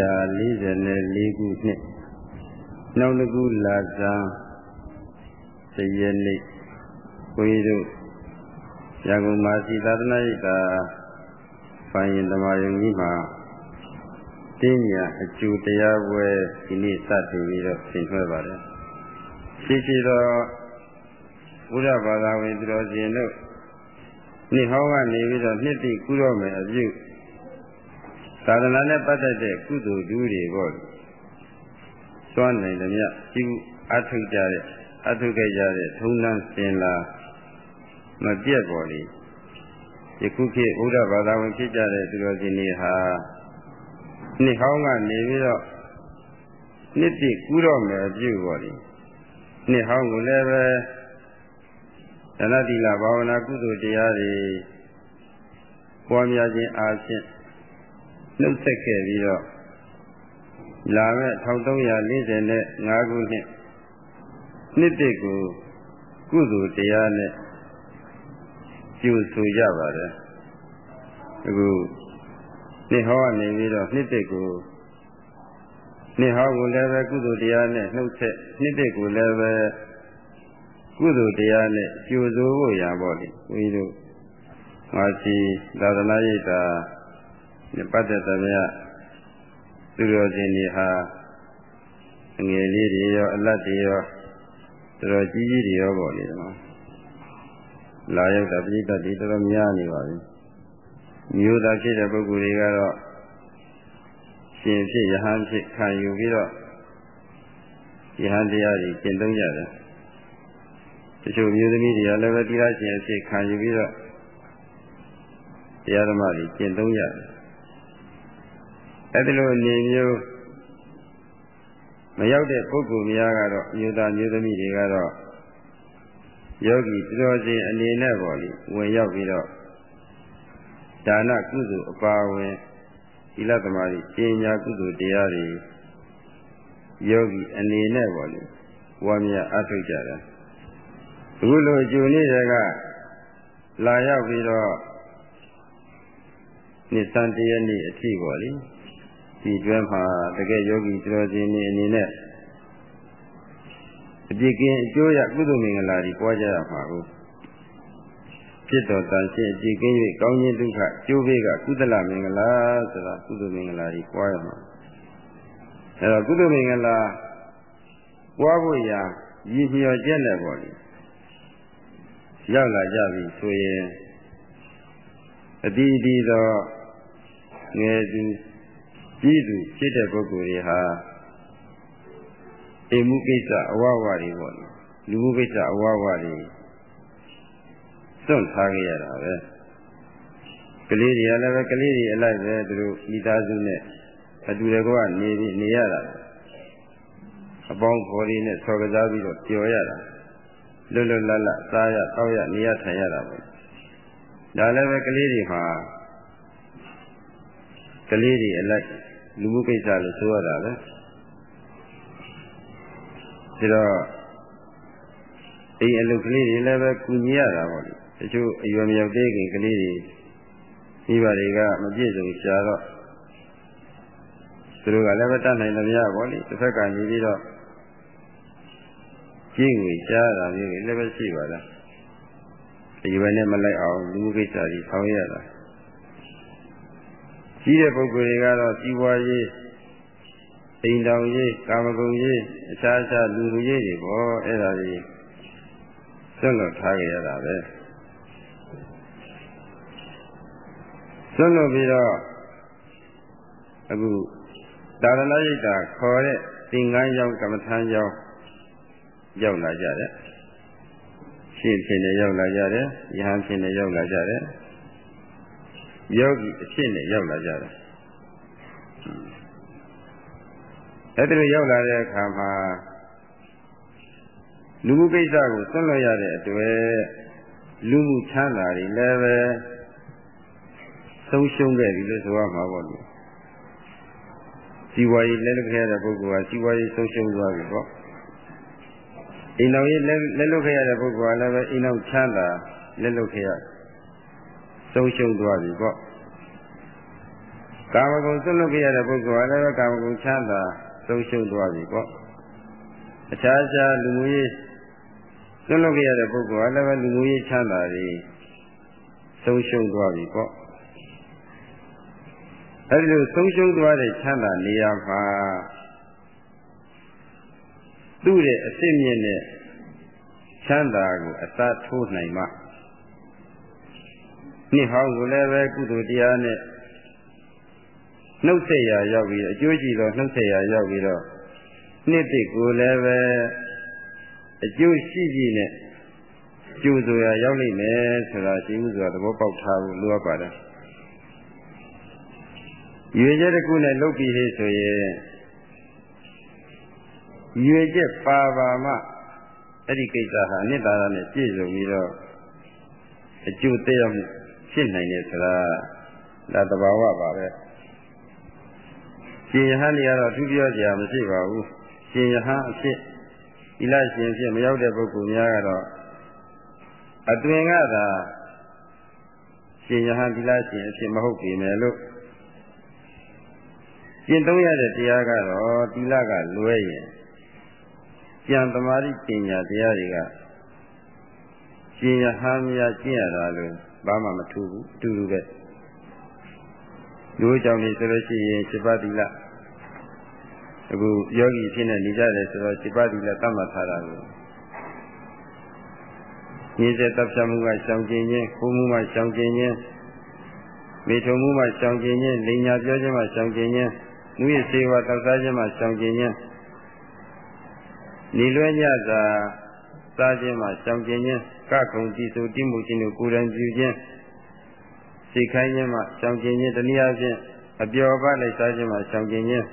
1344ခုနှစ်နောက်တစ်ခုလာဇန်တရက်နေ့ကိုကြီးတို့ရန်ကုန်မှာစီသာသနာ့ရိပ်သာဖိုင်ရင်ဓမ္မယုံကြီးမှာတင်းညာအကျိုးတရားပွဲဒီနေ့စတင်ပြီးတော့ဆင်ထွက်ပါတယ်ရှိရှိတော့ဘုရားဘာသာဝင်သူတော်စင်တို့နှစ်ဟောင်းကနေပြီးတော့နှစ်တိကုတော့မယ်အပြု သာသနာနဲ့ပတ်သက်တဲ့ကုသိုလ်ဒုတွေပေါ့စွမ်းနိုင်တယ်မြတ်ပြုအထုတ်ကြတဲ့အထုတ်ခဲ့ကြတဲ့ထုံးတမ်းစင်လာမပြတ်ပေါ်လေယခုခေတ်ဘုရားဘာသာဝင်ဖြစ်ကြတဲ့သူတော်စင်တွေဟာနှစ်ဟောင်းကနေပြီးတော့နှစ်တိကူးတော့မယ်အပြုပေါ့လေနှစ်ဟောင်းကိုလည်းပဲသနတိလဘာဝနာကုသိုလ်တရားတွေပွားများခြင်းအားဖြင့် နှုတ်ဆက်ခဲ့ပြီးတော့လာမဲ့1345ခုနှစ်နှစ်တည်းကိုကုသိုလ်တရားနဲ့ကျူဆူကြပါတယ်အခုနှစ်ဟောကနေပြီးတော့နှစ်တည်းကိုနှစ်ဟောကိုလည်းပဲကုသိုလ်တရားနဲ့နှုတ်ဆက်နှစ်တည်းကိုလည်းပဲကုသိုလ်တရားနဲ့ကျူဆိုဖို့ရပါလိမ့်ဘုန်းကြီးတို့ငါစီသာသနာ့ရိပ်သာ နဲ့ပတ်သက်သမျှသူတော်စင်တွေဟာငယ်လေးတွေရောအလတ်တွေရောတော်ကြီးကြီးတွေရောပေါ့လေဒီမှာလာရောက်တာပြိတ္တတွေတော်တော်များနေပါပြီမျိုးသားဖြစ်တဲ့ပုဂ္ဂိုလ်တွေကတော့ရှင်ဖြစ်ယဟန်ဖြစ်ခံယူပြီးတော့ယဟန်တရားတွေကျင့်သုံးကြတယ်တချို့မျိုးသမီးတွေကလည်းပဲတိရရှင်အဖြစ်ခံယူပြီးတော့တရားဓမ္မတွေကျင့်သုံးကြတယ် အဲဒီလိုအနေမျိုးမရောက်တဲ့ပုဂ္ဂိုလ်များကတော့မျိုးသားမျိုးသမီးတွေကတော့ယောဂီတော်စဉ်အနေနဲ့ပေါ့လေဝင်ရောက်ပြီးတော့ဒါနကုသိုလ်အပါဝင်သီလသမာဓိပညာကုသိုလ်တရားတွေယောဂီအနေနဲ့ပေါ့လေဝါမြအထုတ်ကြတာအခုလိုအကျိုးနေ့တွေကလာရောက်ပြီးတော့နှစ်သန်တရနေ့အထိပေါ့လေ ဒီတွဲမှာတကယ်ယောဂီတော်ရှင်နေအနေနဲ့အပြစ်ကင်းအကျိုးရကုသိုလ်မင်္ဂလာတွေပွားကြရမှာကိုဖြစ်တော်တန်ရှင်းအပြစ်ကင်း၍ကောင်းခြင်းဒုက္ခကျိုးဘေးကကုသလမင်္ဂလာဆိုတာကုသိုလ်မင်္ဂလာတွေပွားရမှာအဲတော့ကုသိုလ်မင်္ဂလာပွားဖို့ရာရည်မျှော်ချက်နဲ့ပေါ့လေရောက်လာကြပြီဆိုရင်အတီးအတီးသောငယ်သူ ကြီးသူဖြစ်တဲ့ပုဂ္ဂိုလ်တွေဟာအိမ်မှုကိစ္စအဝဝတွေပေါ့လေလူမှုကိစ္စအဝဝတွေစွန့်ထားခဲ့ရတာပဲကလေးတွေကလည်းပဲကလေးတွေအလိုက်ပဲသူတို့မိသားစုနဲ့အတူတကွနေပြီးနေရတာအပေါင်းဖော်တွေနဲ့ဆော်ကစားပြီးတော့ပျော်ရတာလွတ်လွတ်လပ်လပ်စားရတောက်ရနေရထိုင်ရတာပေါ့ဒါလည်းပဲကလေးတွေမှာကလေးတွေအလိုက် လူမှုကိစ္စလို့ဆိုရတာပဲဒါတော့အိမ်အလုပ်ကလေးတွေလည်းပဲကူညီရတာပေါ့လေတချို့အရွယ်မရောက်သေးခင်ကလေးတွေမိဘတွေကမပြည့်စုံရှားတော့သူတို့ကလည်းပဲတတ်နိုင်တယ်များပေါ့လေတစ်ဖက်ကနေပြီးတော့ကြည့်ငွေရှားတာမျိုးတွေလည်းပဲရှိပါလားအရွယ်နဲ့မလိုက်အောင်လူမှုကိစ္စကြီးဆောင်ရတာ ကြီးတဲ့ပုဂ္ဂိုလ်တွေကတော့စီးပွားရေးအိမ်တောင်ရေးကာမဂုဏ်ရေးအခြားခြားလူလူရေးတွေပေါ့အဲ့ဒါတွေစွန့်လွတ်ထားကြရတာပဲစွန့်လွတ်ပြီးတော့အခုသာသနာ့ရိပ်သာခေါ်တဲ့သင်္ကန်းရောက်ကမ္မထမ်းရောက်ရောက်လာကြတယ်ရှင်းဖြစ်နေရောက်လာကြတယ်ယဟန်ဖြစ်နေရောက်လာကြတယ် ယောဂီအဖြစ်နဲ့ရောက်လာကြတယ်အဲ့ဒီလိုရောက်လာတဲ့အခါမှာလူမှုကိစ္စကိုဆွံ့လွတ်ရတဲ့အတွက်လူမှုချမ်းသာတွေလည်းပဲဆုံးရှုံးခဲ့ပြီလို့ဆိုရမှာပေါ့လေစီဝါရေးလက်လွတ်ခဲ့ရတဲ့ပုဂ္ဂိုလ်ကစီဝါရေးဆုံးရှုံးသွားပြီပေါ့အိမ်တော်ရေးလက်လွတ်ခဲ့ရတဲ့ပုဂ္ဂိုလ်ကလည်းပဲအိမ်တော်ချမ်းသာလက်လွတ်ခဲ့ရ ဆုံးရှုံးသွားပြီပေါ့ကာမဂုဏ်စွန့်လွတ်ခဲ့ရတဲ့ပုဂ္ဂိုလ်ကလည်းကာမဂုဏ်ချမ်းသာဆုံးရှုံးသွားပြီပေါ့အခြားခြားလူမျိုးရေးစွန့်လွတ်ခဲ့ရတဲ့ပုဂ္ဂိုလ်ကလည်းလူမျိုးရေးချမ်းသာတွေဆုံးရှုံးသွားပြီပေါ့အဲဒီလိုဆုံးရှုံးသွားတဲ့ချမ်းသာနေရာမှာသူ့ရဲ့အစစ်မြင့်တဲ့ချမ်းသာကိုအသာထိုးနိုင်မှ နှစ်ဟောင်းကိုလည်းပဲကုသိုလ်တရားနဲ့နှုတ်ဆက်ရာရောက်ပြီးအကျိုးကြည့်တော့နှုတ်ဆက်ရာရောက်ပြီးတော့နှစ်တိကိုလည်းပဲအကျိုးရှိရှိနဲ့ကျိုးဆိုရာရောက်နိုင်မယ်ဆိုတာရှိမှုဆိုတာသဘောပေါက်ထားဖို့လိုအပ်ပါတယ်ရွေချက်တစ်ခုနဲ့လုပ်ပြီးသေးဆိုရင်ရွေချက်ပါပါမှအဲ့ဒီကိစ္စဟာအနှစ်သာရနဲ့ပြည့်စုံပြီးတော့အကျိုးသက်ရောက်မှု ဖြစ်နိုင်တယ်ဆိုတာဒါသဘာဝပါပဲရှင်ယဟန်တွေကတော့သူပြောကြရမရှိပါဘူးရှင်ယဟန်အဖြစ်ဤလရှင်ဖြစ်မရောက်တဲ့ပုဂ္ဂိုလ်များကတော့အတွင်ကသာရှင်ယဟန်ဒီလရှင်အဖြစ်မဟုတ်ပြီမယ်လို့ကျင့်သုံးရတဲ့တရားကတော့သီလကလွဲရင်ကြံသမာဓိပညာတရားတွေကရှင်ယဟန်များကျင့်ရတာလို့ ဘာမှမထူးဘူးအတူတူပဲလူကြောင့်နေဆိုလို့ရှိရင်စိပ္ပတိလအခုယောဂီဖြစ်နေနေကြတယ်ဆိုတော့စိပ္ပတိလသတ်မှတ်ထားတာကိုညီစေတပ်ဖြတ်မှုကရှောင်ကျင်ခြင်းကိုမှုမှရှောင်ကျင်ခြင်းမိထုံမှုမှရှောင်ကျင်ခြင်းလိညာပြောခြင်းမှရှောင်ကျင်ခြင်းမူရစေဝတောက်စားခြင်းမှရှောင်ကျင်ခြင်းနေလွဲညသာစားခြင်းမှရှောင်ကျင်ခြင်း ကခုံကြည်စုတိမှုခြင်းတို့ကိုယ်တိုင်ပြုခြင်းစိတ်ခိုင်းခြင်းမှရှောင်ကျင်ခြင်းတနည်းအားဖြင့်အပျော်ပါလိုက်စားခြင်းမှရှောင်ကျင်ခြင်း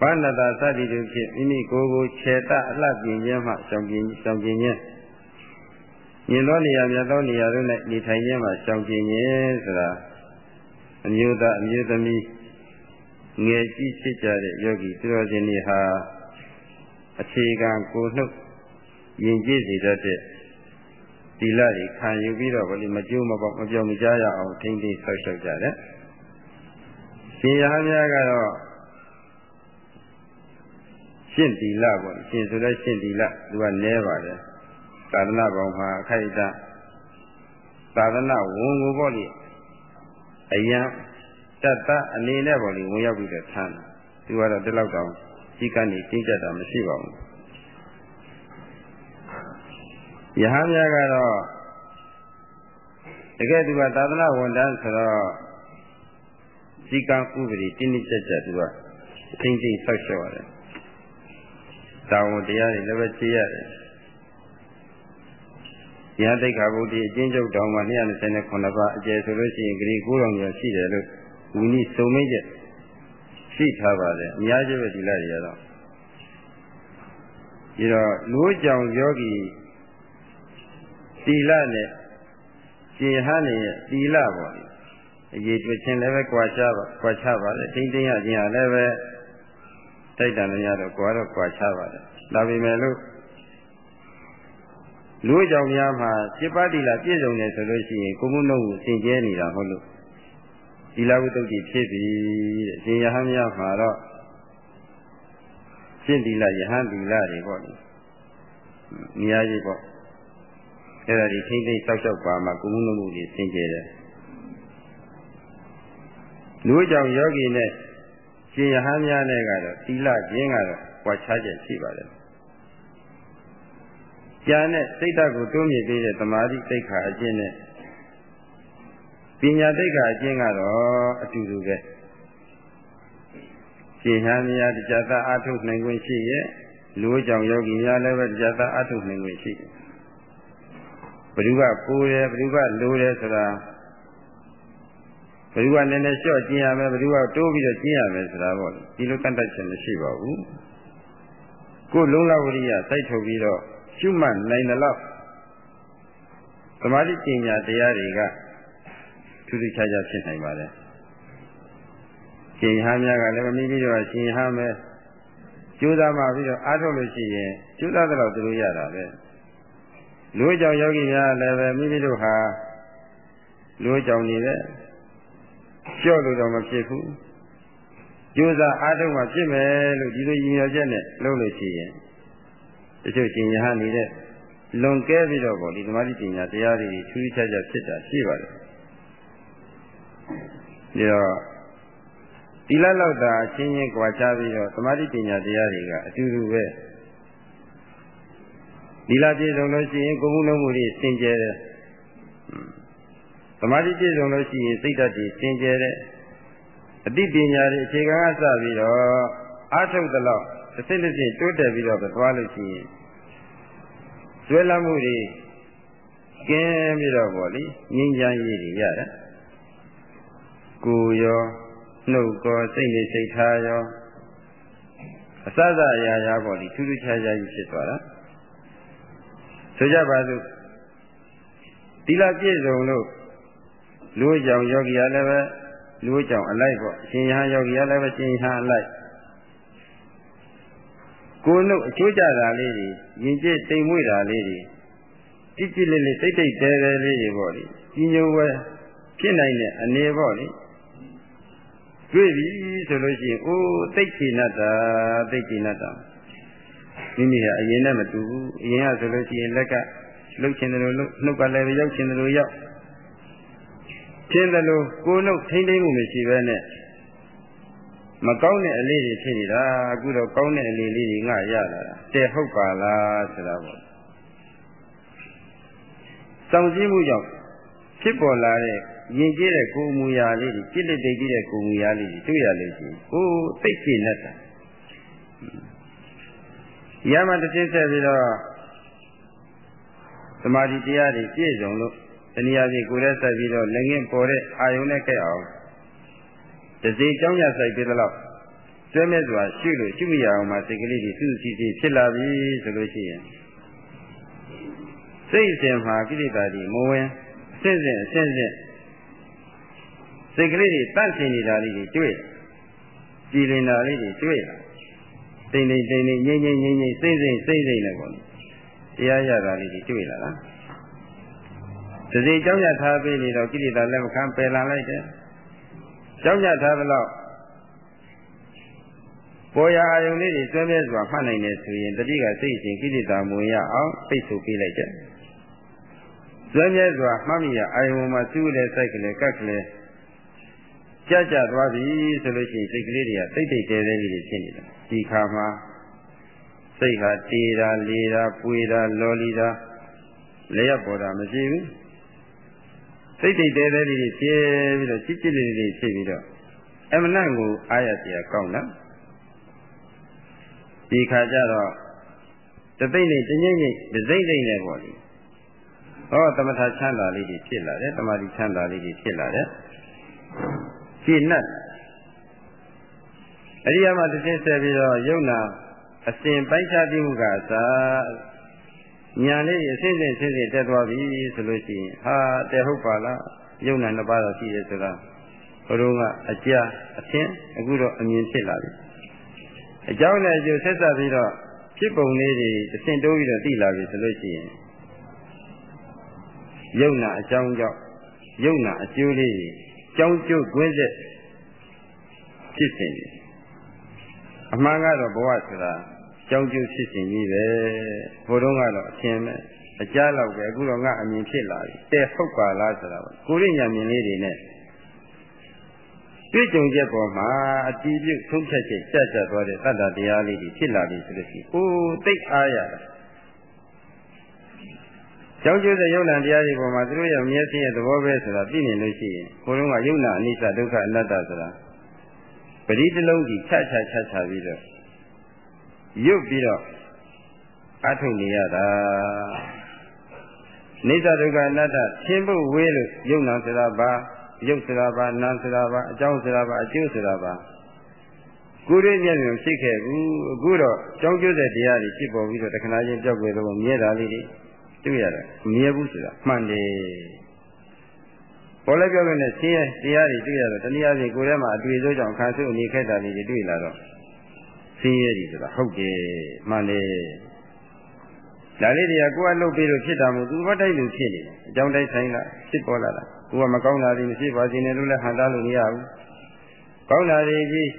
ဘာနတာသတိတို့ဖြင့်မိမိကိုယ်ကိုခြေတအလှပြင်ခြင်းမှရှောင်ကျင်ရှောင်ကျင်ခြင်းမြင်သောနေရာမြတ်သောနေရာတို့၌နေထိုင်ခြင်းမှရှောင်ကျင်ခြင်းဆိုတာအမျိုးသားအမျိုးသမီးငယ်ကြီးဖြစ်ကြတဲ့ယောဂီသူတော်ရှင်တွေဟာအခြေခံကိုနှုတ် ယဉ်ကျေးစေတတ်တဲ့သီလတွေခံယူပြီးတော့ဗလိမကျိုးမပေါက်မပြောင်းမကြားရအောင်ထိမ့်သိမ်းဆောက်ရှောက်ကြတယ်။ရှင်ရဟန်းများကတော့ရှင်းသီလပေါ့ရှင်ဆိုတဲ့ရှင်းသီလသူကနဲပါတယ်။သာသနာပေါင်းမှာအခိုက်အတန့်သာသနာဝန်ကိုပေါ့လေအယံတတ်တအနေနဲ့ပေါ့လေဝင်ရောက်ပြီးတော့ထမ်းတယ်။သူကတော့ဒီလောက်တောင်ကြီးကနေတင်းကျပ်တာမရှိပါဘူး။ ယဟန်များကတော့တကယ်သူကသာသနာဝန်တန်းဆိုတော့စီကံဥပဒေတင်းတင်းကျပ်ကျပ်သူကထိမ့်သိမ့်ဆောက်ရှောက်ရတယ်။တာဝန်တရားတွေလည်းပဲသိရတယ်။တရားတိတ်ခါဘုဒ္ဓအကျဉ်းချုပ်တောင်မှ229ပါးအကျယ်ဆိုလို့ရှိရင်ဂရီ9000ကျော်ရှိတယ်လို့ဝီနည်းစုံမင်းချက်ရှိထားပါတယ်အများကြီးပဲဒီလိုက်ရတော့ဒီတော့လူကြောင်ယောဂီ သီလနဲ့ရှင်ဟန်းရဲ့သီလပေါ့လေအရေးတွေ့ချင်းလည်းပဲကြွာချပါကြွာချပါလေထိမ့်သိမ်းရခြင်းဟာလည်းပဲတိုက်တန်လည်းရတော့ကြွာတော့ကြွာချပါလေဒါပေမဲ့လို့လူကြောင့်များမှာစိပ္ပတိလာပြည့်စုံတယ်ဆိုလို့ရှိရင်ကိုမှုနှုတ်ကိုသင်ကျဲနေတာဟုတ်လို့ဒီလာဝိတ္တုဖြစ်ပြီတဲ့ရှင်ယဟန်များမှာတော့ရှင်းသီလယဟန်သီလတွေပေါ့လေအများကြီးပေါ့ အဲ့ဒါဒီထိမ့်သိမ့်တောက်လျှောက်ပါမှာကုမှုနှမှုတွေစင်ကြယ်တယ်လူကြောင့်ယောဂီနဲ့ရှင်ယဟန်များနဲ့ကတော့သီလကျင်းကတော့ကြွားချချက်ရှိပါတယ်ကျန်တဲ့စိတ်ဓာတ်ကိုတွန်းမြင့်ပေးတဲ့သမာဓိစိတ်ခါအကျင့်နဲ့ပညာစိတ်ခါအကျင့်ကတော့အတူတူပဲရှင်ဟန်များတရားသာအထုတ်နိုင်ခွင့်ရှိရဲ့လူကြောင့်ယောဂီများလည်းပဲတရားသာအထုတ်နိုင်ခွင့်ရှိတယ် ဘ누구ကကိုယ်တယ်ဘ누구ကလိုတယ်ဆိုတာဘ누구ကနည်းနည်းလျှော့ကျင်ရမယ်ဘ누구ကတိုးပြီးတော့ကျင်ရမယ်ဆိုတာပေါ့ဒီလိုကန့်တတ်ချက်မရှိပါဘူးကိုယ်လုံးလဝရိယစိုက်ထုတ်ပြီးတော့ရှုမှတ်နိုင်တယ်လို့သမာဓိပညာတရားတွေကထူးထူးခြားခြားဖြစ်နိုင်ပါတယ်ရှင်ဟန်းများကလည်းမိမိတို့ကရှင်ဟန်းပဲကျိုးစားမှပြီးတော့အားထုတ်လို့ရှိရင်ကျိုးစားတဲ့တော့သူတို့ရတာပဲ လူကြောင့်ယောဂီများလည်းပဲမိမိတို့ဟာလူကြောင့်နေပဲကြော့လို့တော့မဖြစ်ဘူးကြိုးစားအားထုတ်မှဖြစ်မယ်လို့ဒီလိုရည်ရွယ်ချက်နဲ့လုပ်လို့ရှိရင်တချို့ရှင်ရဟန်းနေတဲ့လွန်ကဲပြီးတော့ပေါ့ဒီသမာဓိပညာတရားတွေထူးခြားခြားဖြစ်တာရှိပါတယ်ဒီတော့ဒီလလောက်တာချင်းချင်းကြွာချပြီးတော့သမာဓိပညာတရားတွေကအတူတူပဲ ဒီလပြည့်စုံလို့ရှိရင်ကိုယ်မှုလုံးမှုတွေစင်ကြယ်တယ်သမာဓိပြည့်စုံလို့ရှိရင်စိတ်ဓာတ်တွေစင်ကြယ်တယ်အသိပညာတွေအခြေခံကစပြီးတော့အားထုတ်သလောက်တစ်စိတ်တစ်စိတ်တိုးတက်ပြီးတော့သွားလို့ရှိရင်ကျွဲလမ်းမှုတွေကင်းပြီးတော့ပေါ့လေငြိမ်းချမ်းရေးတွေရတယ်ကိုယ်ရောနှုတ်ကောစိတ်နဲ့စိတ်ထားရောအစစအရာရာပေါ့လေထူးထူးခြားခြားကြီးဖြစ်သွားတာ ဆိုကြပါစို့သီလပြည့်စုံလို့လူကြောင့်ယောဂီရလည်းပဲလူကြောင့်အလိုက်ပေါ့ရှင်ယဟန်ယောဂီရလည်းပဲရှင်ယဟန်အလိုက်ကိုယ်နှုတ်အချိုးကြတာလေးတွေယဉ်ကျေးတိမ်မွေ့တာလေးတွေတိတိလေးလေးတိတ်တိတ်တဲတဲလေးတွေပေါ့လေကြီးညိုဝဲဖြစ်နိုင်တဲ့အနေပေါ့လေတွေ့ပြီဆိုလို့ရှိရင်အိုးသိတ်ချင်တတ်တာသိတ်ချင်တတ်တာ မိမိကအရင်နဲ့မတူဘူးအရင်ကဆိုလို့ရှိရင်လက်ကလှုပ်ချင်တယ်လို့နှုတ်ကလည်းရောက်ချင်တယ်လို့ရောက်ထင်းတယ်လို့ကိုယ်နှုတ်ထိမ့်သိမ့်မှုမရှိဘဲနဲ့မကောင်းတဲ့အလေးတွေဖြစ်နေတာအခုတော့ကောင်းတဲ့အလေးလေးတွေငါရလာတာတဲ့ဟုတ်ပါလားဆိုတာပေါ့စောင့်ကြည့်မှုကြောင့်ဖြစ်ပေါ်လာတဲ့ယဉ်ကျေးတဲ့ကိုယ်မူရာလေးတွေจิตလက်တိတ်ကြီးတဲ့ကိုယ်မူရာလေးတွေတွေ့ရလို့ရှိရင်ဟိုးသိကျင်တတ်တာ ရမတစ်သိဆက်ပြီးတော့သမာဓိတရားတွေပြည့်စုံလို့တနည်းအားဖြင့်ကိုယ်နဲ့ဆက်ပြီးတော့လည်းငင်းပေါ်တဲ့အာယုန်နဲ့ကြက်အောင်တစိကြောင်းရဆိုင်ပြီးတော့ကျွဲမဲ့စွာရှုလို့ရှုမရအောင်မှာစိတ်ကလေးတွေသူ့စီစီဖြစ်လာပြီဆိုလို့ရှိရင်စိတ်စဉ်မှာကိလေသာတွေမဝင်အစစ်စစ်အစစ်စစ်စိတ်ကလေးတွေတန့်စင်နေတာလေးတွေတွေ့ကြည်လင်တာလေးတွေတွေ့ တိမ်တိမ်တိမ်တိမ်ငြိမ့်ငြိမ့်ငြိမ့်ငြိမ့်စိမ့်စိမ့်စိမ့်စိမ့်နဲ့ပေါ့တရားရတာလေးတွေတွေ့လာလားတစီကြောင်းရထားပြီးနေတော့ကိလေသာလက်မခံပယ်လာလိုက်တယ်ကြောင်းရထားသလောက်ပေါ်ရာအယုံလေးတွေဆွဲမြဲစွာမှတ်နိုင်တယ်ဆိုရင်တတိကစိတ်ရှင်ကိလေသာမဝင်ရအောင်ပိတ်ဆို့ပေးလိုက်တယ်ဆွဲမြဲစွာမှတ်မိရအာယုံမှာစူးလေစိုက်ကလေးကက်ကလေးကြကြသွားပြီဆိုလို့ရှိရင်စိတ်ကလေးတွေကတိတ်တိတ်တဲတဲလေးတွေဖြစ်နေတာ ဒီခါမှာစိတ်ဟာတေးတာလေတာပွေတာလော်လီတာလျက်ပေါ်တာမရှိဘူးစိတ်တိတ်တဲတဲလေးတွေဖြစ်ပြီးတော့ချစ်ချစ်လေးတွေဖြစ်ပြီးတော့အမနတ်ကိုအားရစရာကောင်းလားဒီခါကျတော့တသိမ့်နေတငိမ့်ငိမ့်ဒစိမ့်စိမ့်နေပေါ့လေဟောသမထချမ်းသာလေးတွေဖြစ်လာတယ်တမာတိချမ်းသာလေးတွေဖြစ်လာတယ်ရှင်းနှက် အရိယာမတစ်သိဆက်ပြီးတော့ယုံနာအစဉ်ပိုင်းခြားပြီးမှုကအစာညာလေးအစဉ်စဉ်စဉ်စဉ်တက်သွားပြီဆိုလို့ရှိရင်ဟာတဲ့ဟုတ်ပါလားယုံနာနှစ်ပါးတော့ရှိတယ်ဆိုတာဘုရုံးကအကြာအထင်အခုတော့အမြင်ဖြစ်လာပြီအကြောင်းနဲ့အကျိုးဆက်ဆက်ပြီးတော့ဖြစ်ပုံလေးတွေအစဉ်တိုးပြီးတော့သိလာပြီဆိုလို့ရှိရင်ယုံနာအကြောင်းကြောင့်ယုံနာအကျိုးလေးတွေကြောင်းကျိုးကွင်းဆက်ဖြစ်စဉ်တွေ အမှန်ကတော့ဘဝဆိုတာကြောင်းကျိုးဖြစ်စဉ်ကြီးပဲဘုံတော့ကတော့အထင်ပဲအကြားလောက်ပဲအခုတော့ငါအမြင်ဖြစ်လာပြီတဲ့ဟုတ်ပါလားဆိုတာပေါ့ကိုရိညာမြင်လေးတွေနဲ့တွေ့ကြုံချက်ပေါ်မှာအတီးပြုတ်ဆုံးဖြတ်ချက်ကြကြသွားတဲ့တတ္တတရားလေးတွေဖြစ်လာပြီဆိုလို့ရှိရင်အိုးသိအားရတာကြောင်းကျိုးတဲ့ယုံနာတရားတွေပေါ်မှာသူတို့ရဲ့မျက်စိရဲ့သဘောပဲဆိုတာသိနေလို့ရှိရင်ကိုယ်လုံးကယုံနာအနိစ္စဒုက္ခအနတ္တဆိုတာ ပရိတလုံးကြီးချချချချပြီးတော့ရုပ်ပြီးတော့အထုတ်နေရတာနိစ္စဒုက္ခအနတ္တရှင်းဖို့ဝေးလို့ယုံနာဆိုတာဘာရုပ်ဆိုတာဘာနာမ်ဆိုတာဘာအကြောင်းဆိုတာဘာအကျိုးဆိုတာဘာကိုယ်ရဲ့မျက်မြင်ဖြစ်ခဲ့ဘူးအခုတော့ကြောင်းကျိုးတဲ့တရားတွေဖြစ်ပေါ်ပြီးတော့တခဏချင်းကြောက်ွယ်တော့မြဲတာလေးတွေတွေ့ရတယ်မမြဲဘူးဆိုတာမှန်တယ် ပေါ်လိုက်ပြောလို့နဲ့ဆင်းရဲတရားတွေတွေ့ရတော့တနည်းအားဖြင့်ကိုယ်ထဲမှာအတွေ့အကြုံကြောင့်ခံစုအနေခက်တာလေးတွေတွေ့လာတော့ဆင်းရဲတွေဆိုတာဟုတ်တယ်မှန်တယ်ဒါလေးတွေကကိုယ်ကလှုပ်ပြီးလို့ဖြစ်တာမို့သူဘာတိုက်လို့ဖြစ်နေတယ်အကြောင်းတိုက်ဆိုင်လားဖြစ်ပေါ်လာတာကိုကမကောင်းတာတွေမရှိပါစေနဲ့လို့လည်းဟန်တာလို့မရဘူးကောင်းတာတွေကြီး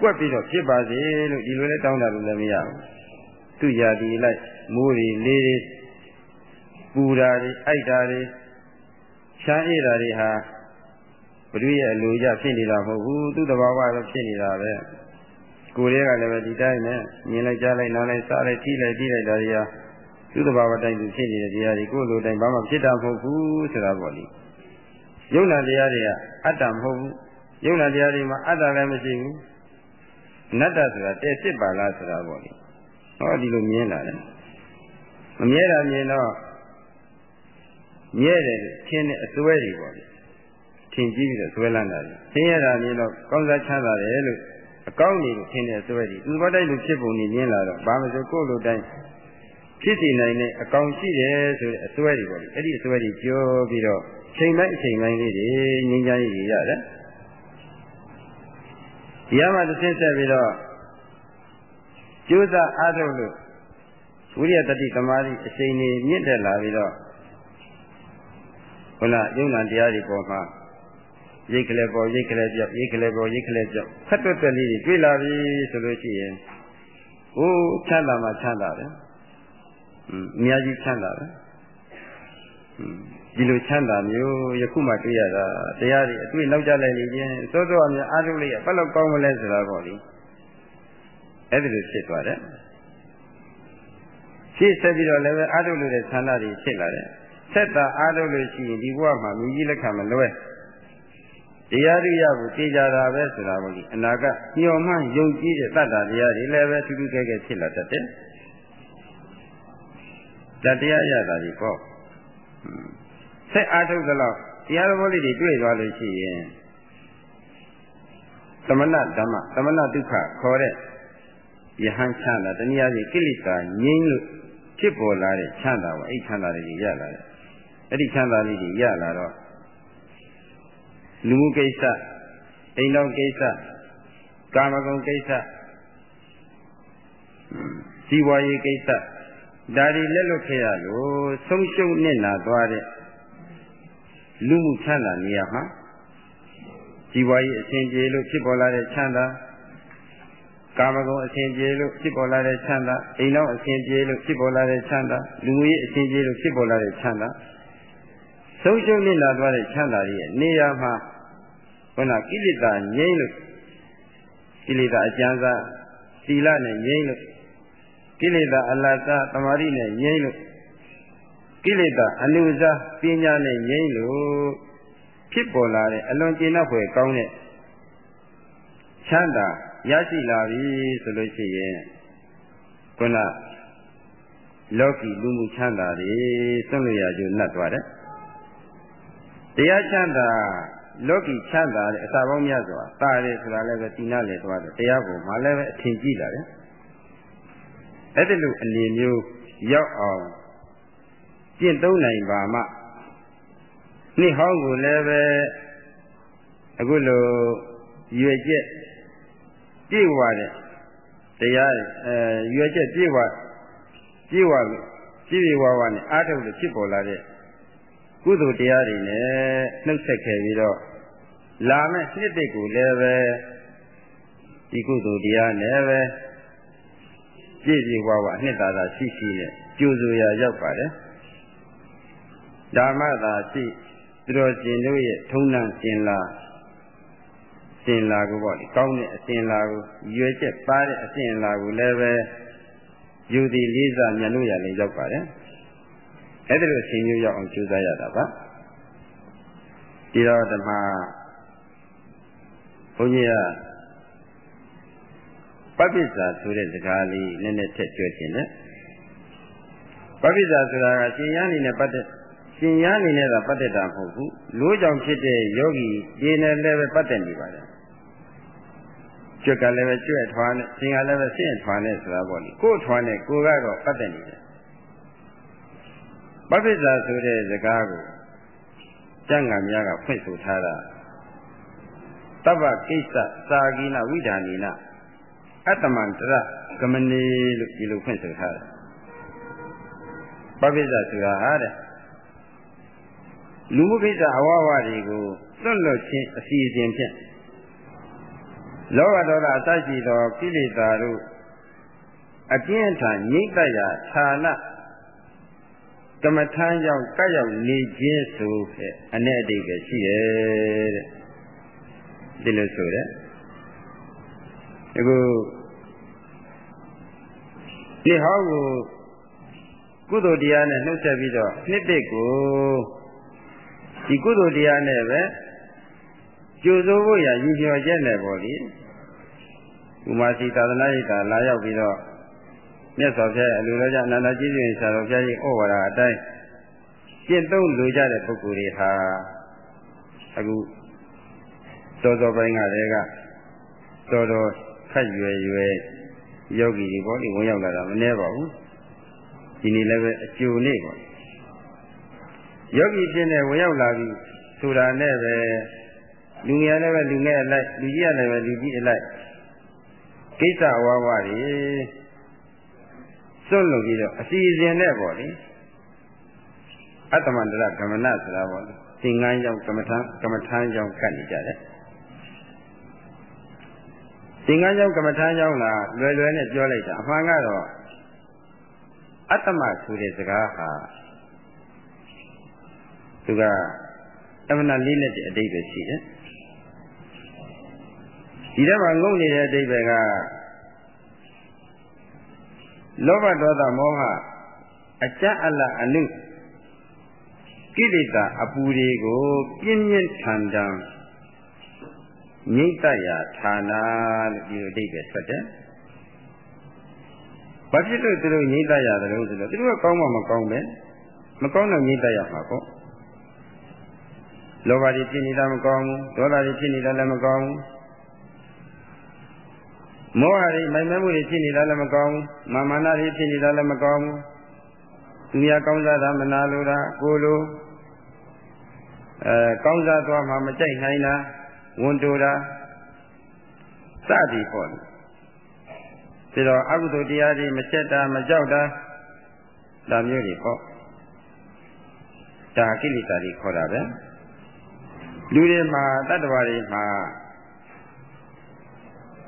ကွက်ပြီးတော့ဖြစ်ပါစေလို့ဒီလိုလည်းတောင်းတာလို့လည်းမရဘူးသူရာဒီလိုက်မိုးတွေလေးတွေပူတာတွေအိုက်တာတွေ ချမ်းအေးတာတွေဟာဘုရားရဲ့အလိုကြဖြစ်နေတာမဟုတ်ဘူးသူ့တဘာဝပဲဖြစ်နေတာပဲကိုယ်တွေကလည်းပဲဒီတိုင်းနဲ့မြင်လိုက်ကြားလိုက်နားလိုက်စားလိုက်ထိလိုက်ထိလိုက်တာတွေဟာသူ့တဘာဝတိုင်းသူဖြစ်နေတဲ့တရားတွေကိုယ်လိုတိုင်းဘာမှဖြစ်တာမဟုတ်ဘူးဆိုတာပေါ့လေယုံနာတရားတွေကအတ္တမဟုတ်ဘူးယုံနာတရားတွေမှာအတ္တလည်းမရှိဘူးနတ္တဆိုတာတဲ့စစ်ပါလားဆိုတာပေါ့လေဟောဒီလိုမြင်လာတယ်မမြဲတာမြင်တော့ မြဲတယ်ထင်တဲ့အစွဲတွေပေါ့လေထင်ကြည့်ပြီးတော့စွဲလန်းတာလေသင်ရတာမြင်တော့ကောင်းစားချမ်းသာတယ်လို့အကောင်းနေလို့ထင်တဲ့အစွဲတွေသူဘာတိုက်လို့ဖြစ်ပုံနေမြင်လာတော့ဘာမဆိုကိုယ့်လိုတိုင်းဖြစ်စီနိုင်တဲ့အကောင်ရှိတယ်ဆိုတဲ့အစွဲတွေပေါ့လေအဲ့ဒီအစွဲတွေကြောပြီးတော့ချိန်တိုင်းအချိန်တိုင်းလေးတွေငြိမ်းချမ်းရေးရတယ်ဒီမှာတစ်ဆင့်ဆက်ပြီးတော့ကျိုးစားအားထုတ်လို့ဝိရိယတတိသမာဓိအချိန်ကြီးမြင့်တက်လာပြီးတော့ ခုနယုံနာတရားတွေပေါ်မှာရိတ်ကလေးပေါ်ရိတ်ကလေးပြောက်ရိတ်ကလေးပေါ်ရိတ်ကလေးပြောက်ဖတ်တွက်တွက်လေးတွေတွေ့လာပြီဆိုလို့ရှိရင်ဟိုးချမ်းသာမှချမ်းသာတယ်အင်းအများကြီးချမ်းသာတယ်ဒီလိုချမ်းသာမျိုးယခုမှတွေ့ရတာတရားတွေအတွေ့နောက်ကြလိုက်နေခြင်းစောစောအမြအားထုတ်လိုက်ရဘယ်လောက်ကောင်းမလဲဆိုတာပေါ့လေအဲ့ဒီလိုဖြစ်သွားတယ်ရှေ့ဆက်ပြီးတော့လည်းပဲအားထုတ်လို့တဲ့ဆန္ဒတွေဖြစ်လာတယ် ဆက်တာအားထုတ်လို့ရှိရင်ဒီဘဝမှာမြည်ကြီးလက်ခံမလွဲတရားရိယကိုသိကြတာပဲဆိုတာပေါ့လေအနာကညှော်မှယုံကြည်တဲ့တတ္တတရားတွေလည်းပဲထူးထူးကဲကဲဖြစ်လာတတ်တယ်တတရားရတာဒီပေါ့ဆက်အားထုတ်သလောက်တရားတော်လေးတွေတွေ့သွားလို့ရှိရင်သမဏဓမ္မသမဏဒုက္ခခေါ်တဲ့ယဟန်ချမ်းသာတနည်းအားဖြင့်ကိလေသာငြိမ်းလို့ဖြစ်ပေါ်လာတဲ့ချမ်းသာပါအဲ့ချမ်းသာတွေရလာတယ် အဲ့ဒီချမ်းသာလေးတွေရလာတော့လူမှုကိစ္စအိမ်တော်ကိစ္စကာမဂုဏ်ကိစ္စစီးပွားရေးကိစ္စဒါတွေလက်လွတ်ခဲ့ရလို့ဆုံးရှုံးနေတာသွားတဲ့လူမှုချမ်းသာနေရာမှာစီးပွားရေးအစဉ်ပြေလို့ဖြစ်ပေါ်လာတဲ့ချမ်းသာကာမဂုဏ်အစဉ်ပြေလို့ဖြစ်ပေါ်လာတဲ့ချမ်းသာအိမ်တော်အစဉ်ပြေလို့ဖြစ်ပေါ်လာတဲ့ချမ်းသာလူမှုရေးအစဉ်ပြေလို့ဖြစ်ပေါ်လာတဲ့ချမ်းသာ ဆုံးရှုံးနေတာသွားတဲ့ချမ်းသာရဲ့နေရာမှာခုနကိလေသာငြိမ့်လို့ကိလေသာအကျဉ်းစားသီလနဲ့ငြိမ့်လို့ကိလေသာအလတ်စားတမာတိနဲ့ငြိမ့်လို့ကိလေသာအနုစားပညာနဲ့ငြိမ့်လို့ဖြစ်ပေါ်လာတဲ့အလွန်ကျဉ်းနှံ့ဖွယ်ကောင်းတဲ့ချမ်းသာရရှိလာပြီဆိုလို့ရှိရင်ခုနလောကီလူမှုချမ်းသာတွေဆွံ့လို့ရကြနှတ်သွားတယ် တရားချမ်းသာလောကီချမ်းသာတဲ့အစာပေါင်းများစွာတာတယ်ဆိုတာလည်းပဲတိနာလေသွားတယ်တရားပေါ်မှာလည်းပဲအထင်ကြီးလာတယ်အဲ့ဒီလိုအနေမျိုးရောက်အောင်ကျင့်သုံးနိုင်ပါမှနှစ်ဟောင်းကိုလည်းပဲအခုလိုရွယ်ချက်ပြည့်ဝတဲ့တရားအဲရွယ်ချက်ပြည့်ဝပြည့်ဝပြည့်ဝဝနဲ့အားထုတ်လို့ဖြစ်ပေါ်လာတဲ့ ကုသိုလ်တရားတွေနဲ့နှုတ်ဆက်ခဲ့ပြီးတော့လာမဲ့နှစ်တိတ်ကိုလည်းပဲဒီကုသိုလ်တရားနဲ့ပဲပြည့်ပြည့်ဝဝအနှစ်သာရရှိရှိနဲ့ကြိုးဆိုရာရောက်ပါတယ်ဓမ္မသာရှိသူတော်ရှင်တို့ရဲ့ထုံးနှံစင်လာစင်လာကိုပေါ့လေကောင်းတဲ့အစင်လာကိုရွယ်ချက်ပါတဲ့အစင်လာကိုလည်းပဲယူသည်လေးစားမြတ်လို့ရလည်းရောက်ပါတယ် အဲ့ဒါလိုအချိန်မျိုးရောက်အောင်ကြိုးစားရတာပါဒီတော့ဓမ္မဘုန်းကြီးကပပိစ္ဆာဆိုတဲ့စကားလေးနည်းနည်းထည့်ပြောခြင်းနဲ့ပပိစ္ဆာဆိုတာကရှင်ရအနေနဲ့ပတ်သက်ရှင်ရအနေနဲ့ကပတ်သက်တာမဟုတ်ဘူးလိုးကြောင့်ဖြစ်တဲ့ယောဂီဒီနဲ့လည်းပဲပတ်သက်နေပါတယ်ကျွက်ကလည်းပဲကျွက်ထွားနဲ့ရှင်ကလည်းပဲဆင့်ထွားနဲ့ဆိုတာပေါ့လေကိုယ်ထွားနဲ့ကိုယ်ကတော့ပတ်သက်နေတယ် ပပိစ္ဆာဆိုတဲ့စကားကိုကျမ်းဂန်များကဖွင့်ဆိုထားတာတဗ္ဗကိစ္စသာဂိနဝိဓာနိနအတ္တမန္တရကမဏီလို့ဒီလိုဖွင့်ဆိုထားတယ်ပပိစ္ဆာဆိုတာဟာတဲ့လူမှုကိစ္စအဝဝတွေကိုလွတ်လွတ်ချင်းအစီအစဉ်ဖြင့်လောဘဒေါသအစရှိသောကိလေသာတို့အပြင်းထန်ငြိမ့်သက်ရာဌာန ကမ္မထမ်းကြောင့်ကပ်ရောက်နေခြင်းဆိုတဲ့အ내အတိတ်ပဲရှိတယ်တဲ့ဒီလိုဆိုတဲ့အခုဒီဟောကိုကုသိုလ်တရားနဲ့နှုတ်ဆက်ပြီးတော့နှစ်တစ်ကိုဒီကုသိုလ်တရားနဲ့ပဲကျိုးစိုးဖို့ရရည်ညွှန်ချက်နဲ့ပေါ့လေဥမာစီသာသနာ့ရေးတာလာရောက်ပြီးတော့ မြတ်စွာဘုရားအလိုတော်ကြအနန္တကြီးရှင်ဆရာတော်ဘုရားကြီးဩဝါဒအတိုင်းကျင့်သုံးလိုကြတဲ့ပုဂ္ဂိုလ်တွေဟာအခုစောစောပိုင်းကတည်းကတော်တော်ခက်ရွယ်ရွယ်ယောဂီတွေပေါ့ဒီဝင်ရောက်လာတာမနှဲပါဘူးဒီနေ့လည်းပဲအကျိုးနေ့ပေါ့ယောဂီဖြစ်နေဝင်ရောက်လာပြီဆိုတာနဲ့ပဲလူငယ်လည်းပဲလူငယ်အလိုက်လူကြီးလည်းပဲလူကြီးအလိုက်ကိစ္စအဝဝတွေ စွန့်လို့ပြီးတော့အစီအစဉ်နဲ့ပေါ့လေအတ္တမန္တရကမ္မနဆိုတာပေါ့လေသင်္ကန်းကြောင့်ကမ္မထံကမ္မထံကြောင့်ကတ်နေကြတယ်သင်္ကန်းကြောင့်ကမ္မထံကြောင့်လားလွယ်လွယ်နဲ့ပြောလိုက်တာအမှန်ကတော့အတ္တမဆိုတဲ့စကားဟာသူကအမှန်လေးနဲ့တဲ့အတိတ်ပဲရှိတယ်ဒီထဲမှာငုံနေတဲ့အတိတ်ပဲက လောဘဒေါသမောဟအကြအလအနုကိလေသာအပူတွေကိုပြင်းပြင်းထန်ထန်ငြိမ့်တရာဌာနလို့ဒီလိုအဓိပ္ပာယ်ထွက်တယ်။ဘာဖြစ်လို့သူတို့ငြိမ့်တရတယ်လို့ဆိုတော့သူတို့ကကောင်းမှမကောင်းပဲမကောင်းတော့ငြိမ့်တရမှာပေါ့။လောဘတွေဖြစ်နေတာမကောင်းဘူးဒေါသတွေဖြစ်နေတာလည်းမကောင်းဘူး မောဟတွေမိုင်မဲမှုတွေဖြစ်နေတာလည်းမကောင်းဘူးမာမနာတွေဖြစ်နေတာလည်းမကောင်းဘူးသူများကောင်းစားတာမနာလိုတာကိုလိုအဲကောင်းစားသွားမှမကြိုက်နိုင်တာဝန်တိုတာစသည်ပေါ့လေပြီးတော့အကုသိုလ်တရားတွေမချက်တာမကြောက်တာဒါမျိုးတွေပေါ့ဒါကိလေသာတွေခေါ်တာပဲလူတွေမှာတတ္တဝါတွေမှာ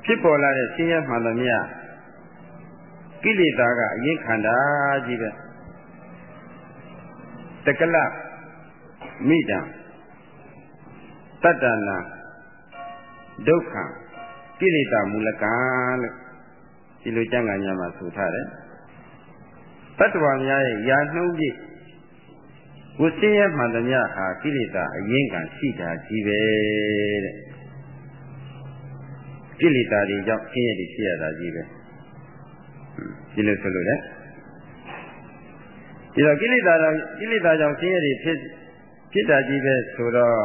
ဖြစ်ပေါ်လာတဲ့ဆင်းရဲမှန်သမျှကိလေသာကအရင်ခန္ဓာကြီးပဲတကလမိတံတတ္တနာဒုက္ခကိလေသာမူလကံလို့ဒီလိုကျမ်းဂန်ညမှာဆိုထားတယ်တတ္တဝါများရဲ့ယာနှုံးပြည့်ဝဆင်းရဲမှန်သမျှဟာကိလေသာအရင်ကရှိတာကြီးပဲတဲ့ ကိလေသာတွေကြောင့်ဆင်းရဲတွေဖြစ်ရတာကြီးပဲဒီလိုဆိုလို့လေဒီတော့ကိလေသာကြောင့်ကိလေသာကြောင့်ဆင်းရဲတွေဖြစ်ဖြစ်တာကြီးပဲဆိုတော့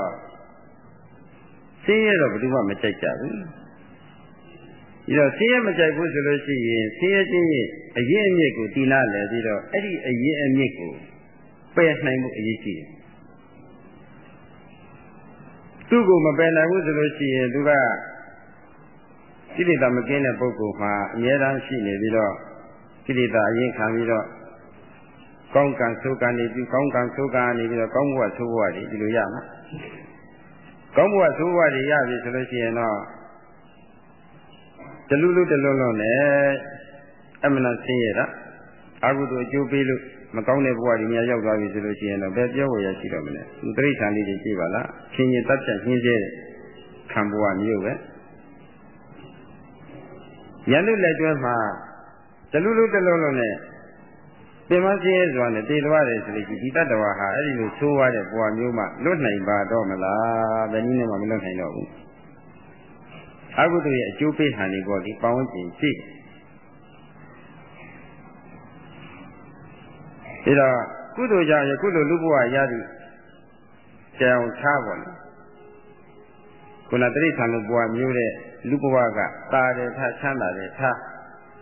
ဆင်းရဲတော့ဘယ်သူမှမကြိုက်ကြဘူးဒီတော့ဆင်းရဲမကြိုက်ဘူးဆိုလို့ရှိရင်ဆင်းရဲခြင်းရဲ့အရင်အမြစ်ကိုတည်နာလဲပြီးတော့အဲ့ဒီအရင်အမြစ်ကိုပယ်နိုင်မှုအရေးကြီးတယ်သူ့ကိုမပယ်နိုင်ဘူးဆိုလို့ရှိရင်သူက ကိလေသာမကင်းတဲ့ပုဂ္ဂိုလ်မှာအများအားရှိနေပြီးတော့ကိလေသာအရင်ခံပြီးတော့ကောင်းကံဆိုးကံနေပြီးကောင်းကံဆိုးကံနေပြီးတော့ကောင်းဘဝဆိုးဘဝတွေဒီလိုရမှာကောင်းဘဝဆိုးဘဝတွေရပြီဆိုလို့ရှိရင်တော့တလူလူတလုံးလုံးနဲ့အမှန်ဆင်းရဲတာအာဟုတုအကျိုးပေးလို့မကောင်းတဲ့ဘဝတွေများရောက်သွားပြီဆိုလို့ရှိရင်တော့ဘယ်ပြောဖို့ရရှိတော့မလဲသူတိရစ္ဆာန်လေးတွေကြည့်ပါလားချင်းချင်းတပ်ဖြတ်ချင်းချင်းခံဘဝမျိုးပဲ ရန်လူလက်ကျွဲမှာတလူလူတလုံးလုံးနဲ့ပြင်မစင်းရဲစွာနဲ့တည်သွားတယ်ဆိုလို့ဒီတတ္တဝါဟာအဲ့ဒီလိုသိုးရတဲ့ဘဝမျိုးမှလွတ်နိုင်ပါတော့မလားဘယ်နည်းနဲ့မှမလွတ်နိုင်တော့ဘူးအကုသိုလ်ရဲ့အကျိုးပေးဟန်တွေပေါ့ဒီပဝန်းကျင်ရှိဒါတော့ကုသိုလ်ကြောင့်ယခုလိုလူဘဝရသည်ကြောင်ထားပါလို့ခုနတိဋ္ဌာန်လိုဘဝမျိုးတဲ့ လူဘဝကတာတယ်ထားချမ်းသာတယ်ထား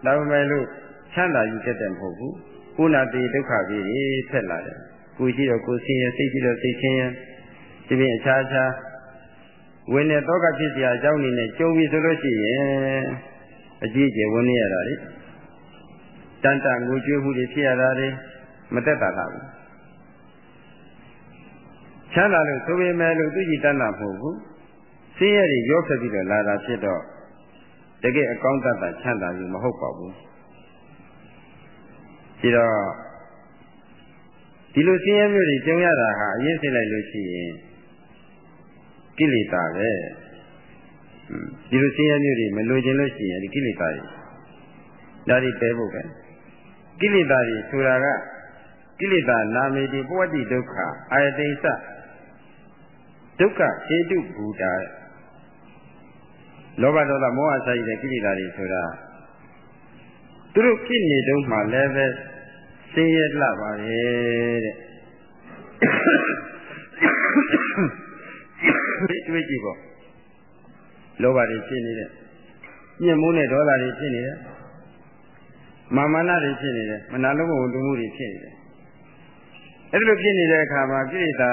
ဒါပေမဲ့လို့ချမ်းသာယူတတ်တယ်မဟုတ်ဘူးကိုယ်လာတည်ဒုက္ခကြီးတွေဖြစ်လာတယ်ကိုရှိတော့ကိုဆင်းရဲစိတ်ရှိတော့စိတ်ဆင်းရဲဒီပြင်အခြားအခြားဝင်နေတော့ကဖြစ်စရာအကြောင်းနေနဲ့ကြုံပြီဆိုလို့ရှိရင်အကြီးအကျယ်ဝင်နေရတာလေတန်တန်ငိုကြွေးမှုတွေဖြစ်ရတာလေမတက်တာလားဘူးချမ်းသာလို့ဆိုပေမဲ့လို့သူကြည်တန်တာမဟုတ်ဘူး ဆင်းရဲတွေရောဖက်ပြီးတော့လာတာဖြစ်တော့တကယ်အကောင်းတတ်တာချမ်းသာယူမဟုတ်ပါဘူးဒီတော့ဒီလိုဆင်းရဲမျိုးတွေကြုံရတာဟာအရင်သိလိုက်လို့ရှိရင်ကိလေသာပဲဒီလိုဆင်းရဲမျိုးတွေမလိုချင်လို့ရှိရင်ဒီကိလေသာတွေဒါတွေပယ်ဖို့ပဲကိလေသာတွေဆိုတာကကိလေသာနာမေတိပဝတ္တိဒုက္ခအာယတိသဒုက္ခဟေတုဘူတာ လောဘဒေါသမောဟဆိုင်တဲ့ကိလေသာတွေဆိုတာသူတို့ဖြစ်နေတုန်းမှလည်းပဲဆင်းရဲလှပါရဲ့တဲ့တွေ့ကြည့်ပေါ့လောဘတွေဖြစ်နေတယ်ညှဉ်းမှုနဲ့ဒေါသတွေဖြစ်နေတယ်မာမနာတွေဖြစ်နေတယ်မနာလုံးဝတူမှုတွေဖြစ်နေတယ်အဲ့ဒီလိုဖြစ်နေတဲ့အခါမှာကိလေသာ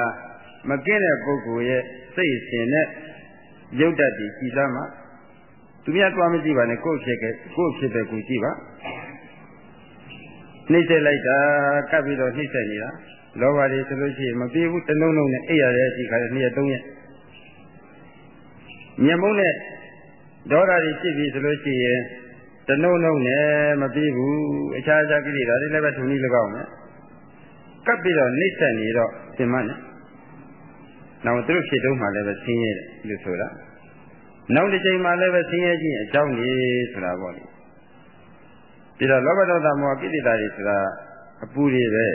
မကင်းတဲ့ပုဂ္ဂိုလ်ရဲ့စိတ်ရှင်နဲ့ရုပ်တတ်ပြီးကြည်သားမှာ သူများသွားမကြည့်ပါနဲ့ကိုယ့်ဖြစ်ကကိုယ့်ဖြစ်တဲ့ကိုကြည့်ပါနှိမ့်ဆက်လိုက်တာကပ်ပြီးတော့နှိမ့်ဆက်နေတာလောဘတွေဆိုလို့ရှိရင်မပြေဘူးတလုံးလုံးနဲ့အိပ်ရတဲ့အချိန်ခါနှစ်ရက်သုံးရက်ညမုန်းနဲ့ဒေါသတွေဖြစ်ပြီဆိုလို့ရှိရင်တနှုံနှုံနဲ့မပြေဘူးအခြားအခြားကိလေသာတွေလည်းပဲထုံနည်း၎င်းနဲ့ကပ်ပြီးတော့နှိမ့်ဆက်နေတော့သင်မနဲ့နောက်သူတို့ဖြစ်တုံးမှလည်းပဲဆင်းရဲတယ်လို့ဆိုတာ နောက်တစ်ချိန်မှလည်းပဲဆင်းရဲခြင်းအကြောင်းကြီးဆိုတာပေါ့လေပြီးတော့လောဘဒေါသမောဟကိလေသာတွေဆိုတာအပူတွေပဲ